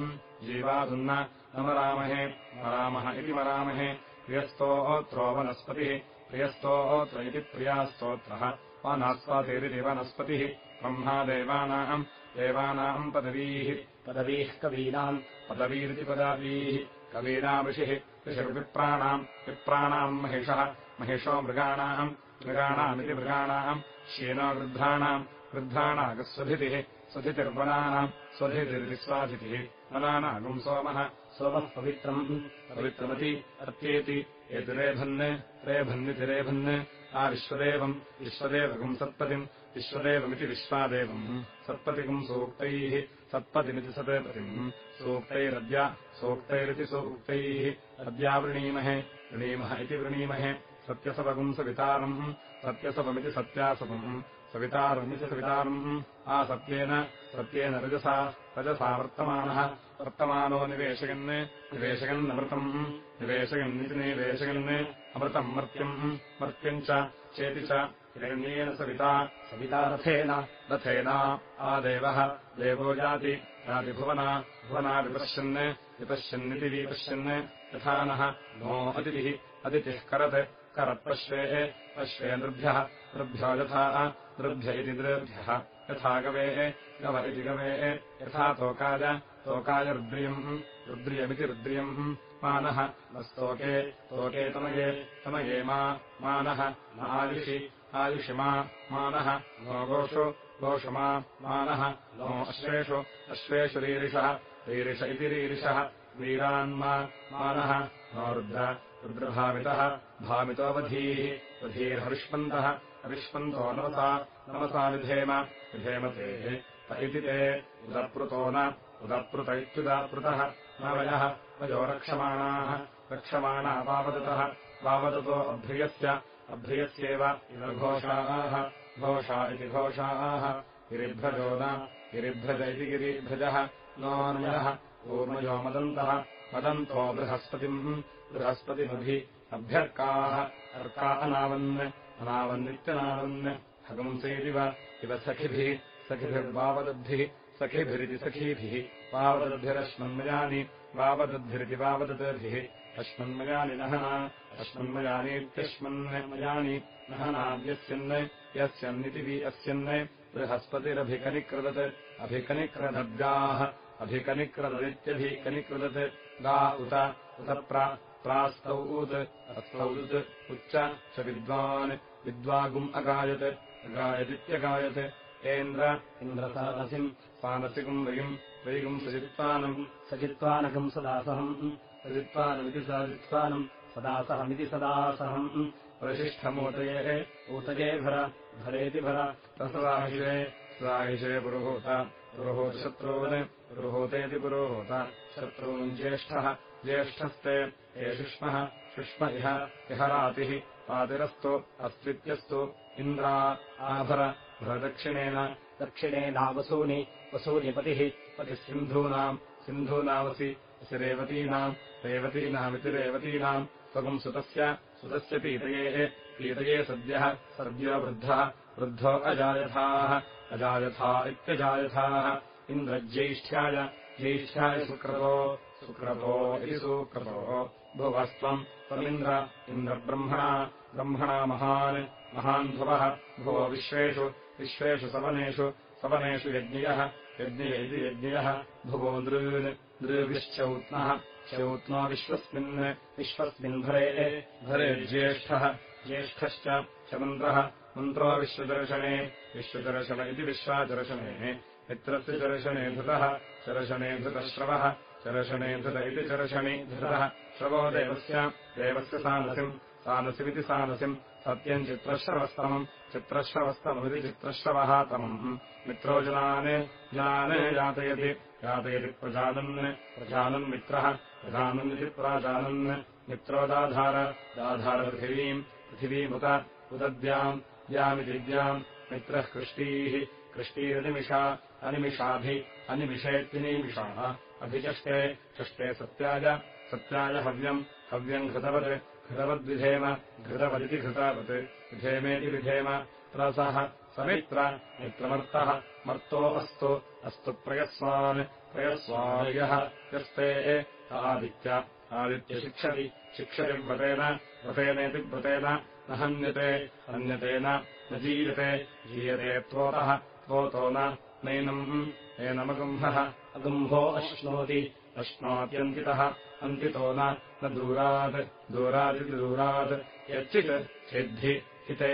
Speaker 2: जीवातुम् न मरामहे मरामः इति मरामहे प्रियस्तोत्रो वनस्पतिः प्रियस्तोत्र इति प्रियास्तोत्रः। वनस्पतिरिति वनस्पतिः ब्रह्मा देवानाम् देवानाम् पदवीः।
Speaker 1: पदवीः कवीनाम्।
Speaker 2: पदवीरिति पदावीः। कवीनामृषिः ऋषिर्विप्राणाम् विप्राणाम् महिषः। महिषो मृगाणाम् मृगाणामिति मृगाणाम्। क्षीणो वृद्धाणाम् वृद्धाणागस्वधितिः। स्वधितिर्वनानाम् स्वधितिरिति स्वाधितिः। वनानागुम् सोमः
Speaker 1: सोमः पवित्रम्
Speaker 2: पवित्रमति एतिरेभन् रेभन्निति रेभन् आ विश्वदेवम् विश्वदेवगुम् सत्पतिम् विश्वदेवमिति विश्वादेवम्। सत्पतिगुम् सूक्तैः सत्पतिमिति सत्पतिम्। सूक्तैरद्य सूक्तैरिति सूक्तैः। अद्यावृणीमहे वृणीमः इति वृणीमहे। सत्यसपगुम् सवितारम् सत्यसपमिति सत्यासपम् सवितारमिति सवितारम् आसत्येन सत्येन रजसा रजसा वर्तमानः। वर्तमानो निवेशयन् निवेशयन्नमृतम् निवेशयन्निति निवेशयन् अमृतम् मर्त्यम्। मर्त्यम् च चेति च हिरण्येन सविता।
Speaker 1: सविता रथेन
Speaker 2: रथेन आदेवः। देवो याति यातिभुवना भुवना विपश्यन् विपश्यन्निति विपश्यन्। यथा नः नो अतिथिः अतिथिः करत् करत्पश्वेः पश्वे नृभ्यः नृभ्यो यथा नृभ्य इति नृभ्यः यथा गवेः गव इति गवेः यथा तोकाय तोकाय रुद्रियम् रुद्रियमिति रुद्रियम्। मानः न स्तोके तोके तमये तमये मा मानः न आयुषि आयुषि मा मानः नो गोषु गोषु मा मानः नो अश्वेषु अश्वेषु रीरिषः रीरिष इति रीरिषः। वीरान्मा मानः नो रुद्र रुद्रभामितः भामितोऽवधीः वधीर्हविष्पन्तः हविष्पन्तो नमसा नमसा विधेम विधेमतेः इति ते उदप्रुतो न उदप्रुत इत्युदापृतः न वयः वयो रक्षमाणाः रक्षमाणा वावदतः। वावदतो अभ्रियस्य अभ्रियस्येव इदघोषाः। घोषा इति घोषाः। गिरिभ्रजो न गिरिभ्रज इति गिरिभ्रजः। नोन्मयः ऊर्मयो मदन्तः। मदन्तो बृहस्पतिम् बृहस्पतिमभि अभ्यर्काः अर्का अनावन् अनावन्नित्यनावन् हगंसेदिव इव सखिभिः सखिभिर्वावदद्भिः सखिभिरिति सखीभिः। वावदद्भिरश्मन्मयानि वावदद्भिरिति वावदद्भिः अश्मन्मयानि नहना अश्मन्मयानीत्यश्मन्मयानि नहनाव्यस्यन् यस्यन्निति वि अस्यन् बृहस्पतिरभिकनिकृदत् अभिकनिक्रदद्गाः अभिकनिक्रददित्यभिकनिकृदत् गा उत उत प्रास्तौ उत् अस्तौत् उच्च च विद्वान् विद्वागुम् अगायत् अगायदित्यगायत्। एन्द्र
Speaker 1: इन्द्रसारसिम्
Speaker 2: पानसिकम् वयिम् वैगुम् सजित्वानम्
Speaker 1: सचित्वानकम् सदासहम्। सजित्वानमिति सजित्वानम् सदासहमिति सदासहम्।
Speaker 2: वसिष्ठमूतये
Speaker 1: ऊतये भर भरेति भर
Speaker 2: तसदाहिषे सदाहिषे पुरुहूत पुरुहूतशत्रून् पुरुहूतेति पुरोहूत शत्रून् ज्येष्ठः ज्येष्ठस्ते हे शुष्मः शुष्म इह इह रातिः रातिरस्तु अस्त्वित्यस्तु इन्द्रा आभर भरदक्षिणेन
Speaker 1: दक्षिणेनावसूनि वसूनि पतिः
Speaker 2: पतिः सिन्धूनाम् सिन्धूनावसि अस्य रेवतीनाम् रेवतीनामिति रेवतीनाम् त्वगम् सुतस्य सुतस्य पीतये पीतये सद्यः सद्यो वृद्धः वृद्धो अजायथाः अजायथा इत्यजायथाः इन्द्रज्यैष्ठ्याय ज्यैष्ठ्याय सुक्रतो सुक्रतो इति सुक्रतो। भुवस्त्वम् त्वमिन्द्र इन्द्रब्रह्मणा ब्रह्मणा महान् महान् भुवः विश्वेषु विश्वेषु सवनेषु सवनेषु यज्ञयः यज्ञय इति यज्ञयः। भुवो नृन् नृविश्चौत्नः चौत्नो विश्वस्मिन् विश्वस्मिन् भरे भरे ज्येष्ठः। ज्येष्ठश्च च मन्त्रः मन्त्रो विश्वदर्शने विश्वदर्शन इति विश्वादर्शने मित्रस्य दर्शने धृतः चर्शने धृतश्रवः चर्शने धृत इति चर्षणे धृतः। श्रवो देवस्य देवस्य सानसिम् सानसिमिति सानसिम् सत्यम् चित्रश्रवस्तमम् चित्रश्रवस्तममिति चित्रश्रवः तमम्। मित्रो जनान् जनान् यातयति यातयति प्रजानन् प्रजानन् मित्रः प्रजानन्निति प्राजानन्। मित्रोदाधार दाधारपृथिवीम् पृथिवीमुत उदद्याम् द्यामिति द्याम् मित्रः कृष्टीः कृष्टीरनिमिषा अनिमिषाभि अनिमिषेत्यनिमिषाः अभिचष्टे चष्टे सत्याय सत्याय हव्यम् हव्यम् घृतवत् घृतवद्विधेम घृतवदिति घृतावत्। विधेमेति विधेम त्रसः समित्र मित्रमर्तः मर्तो अस्तु अस्तु प्रयस्वान् प्रयस्वायः यस्ते आदित्य आदित्यशिक्षति शिक्षति व्रतेन व्रतेनेति व्रतेन न हन्यते हन्यतेन न जीयते जीयते त्वोतः त्वोतो नैनम् एनमगुम्भः अगुम्भो अश्नोति अश्नोत्यन्तितः। अन्तितो न दूरात् दूरादिति दूरात् यच्चित् सिद्धि हिते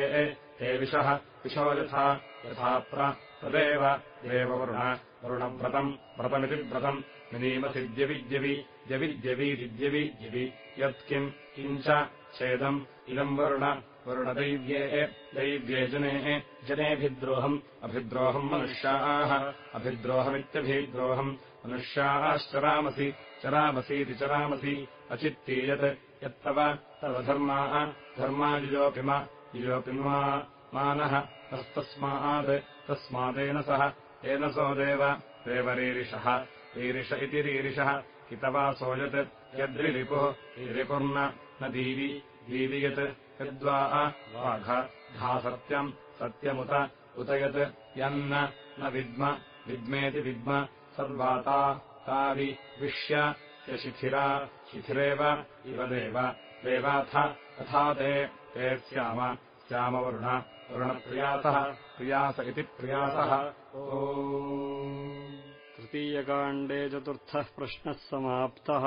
Speaker 2: ते विषः विशो यथा यथा प्रदेव देववरुण वरुणव्रतम् व्रतमिति व्रतम्। विनीमसिद्यविद्यवि द्यविद्यवीदिद्यविद्यवि यत्किम् किञ्च छेदम् इदम् वरुण वरुणदैव्ये दैव्ये जनेः जनेऽभिद्रोहम् अभिद्रोहम् मनुष्याः अभिद्रोहमित्यभिद्रोहम् मनुष्याश्चरामसि चरामसीति चरामसि अचित्तीयत् यत्तव तव धर्माः धर्मायुजोऽपिम युजोऽपिमा मानः तस्तस्मात् तस्मादेन सह तेन सो देव देवरीरिषः रीरिष इति रीरिषः हितवासो यत् यद्रिरिपुः रिपुर्न न दीवि दीवि यत् यद्वा वाघ धा सत्यम् सत्यमुत उत यत् यन्न न विद्म विद्मेति विद्म सर्वाता तावि विश्य यशिथिरा शिथिरेव इव देव देवाथ तथा ते ते स्याम स्यामवरुण वरुणप्रियासः प्रियास इति प्रियासः ओ।
Speaker 3: तृतीयकाण्डे चतुर्थः प्रश्नः समाप्तः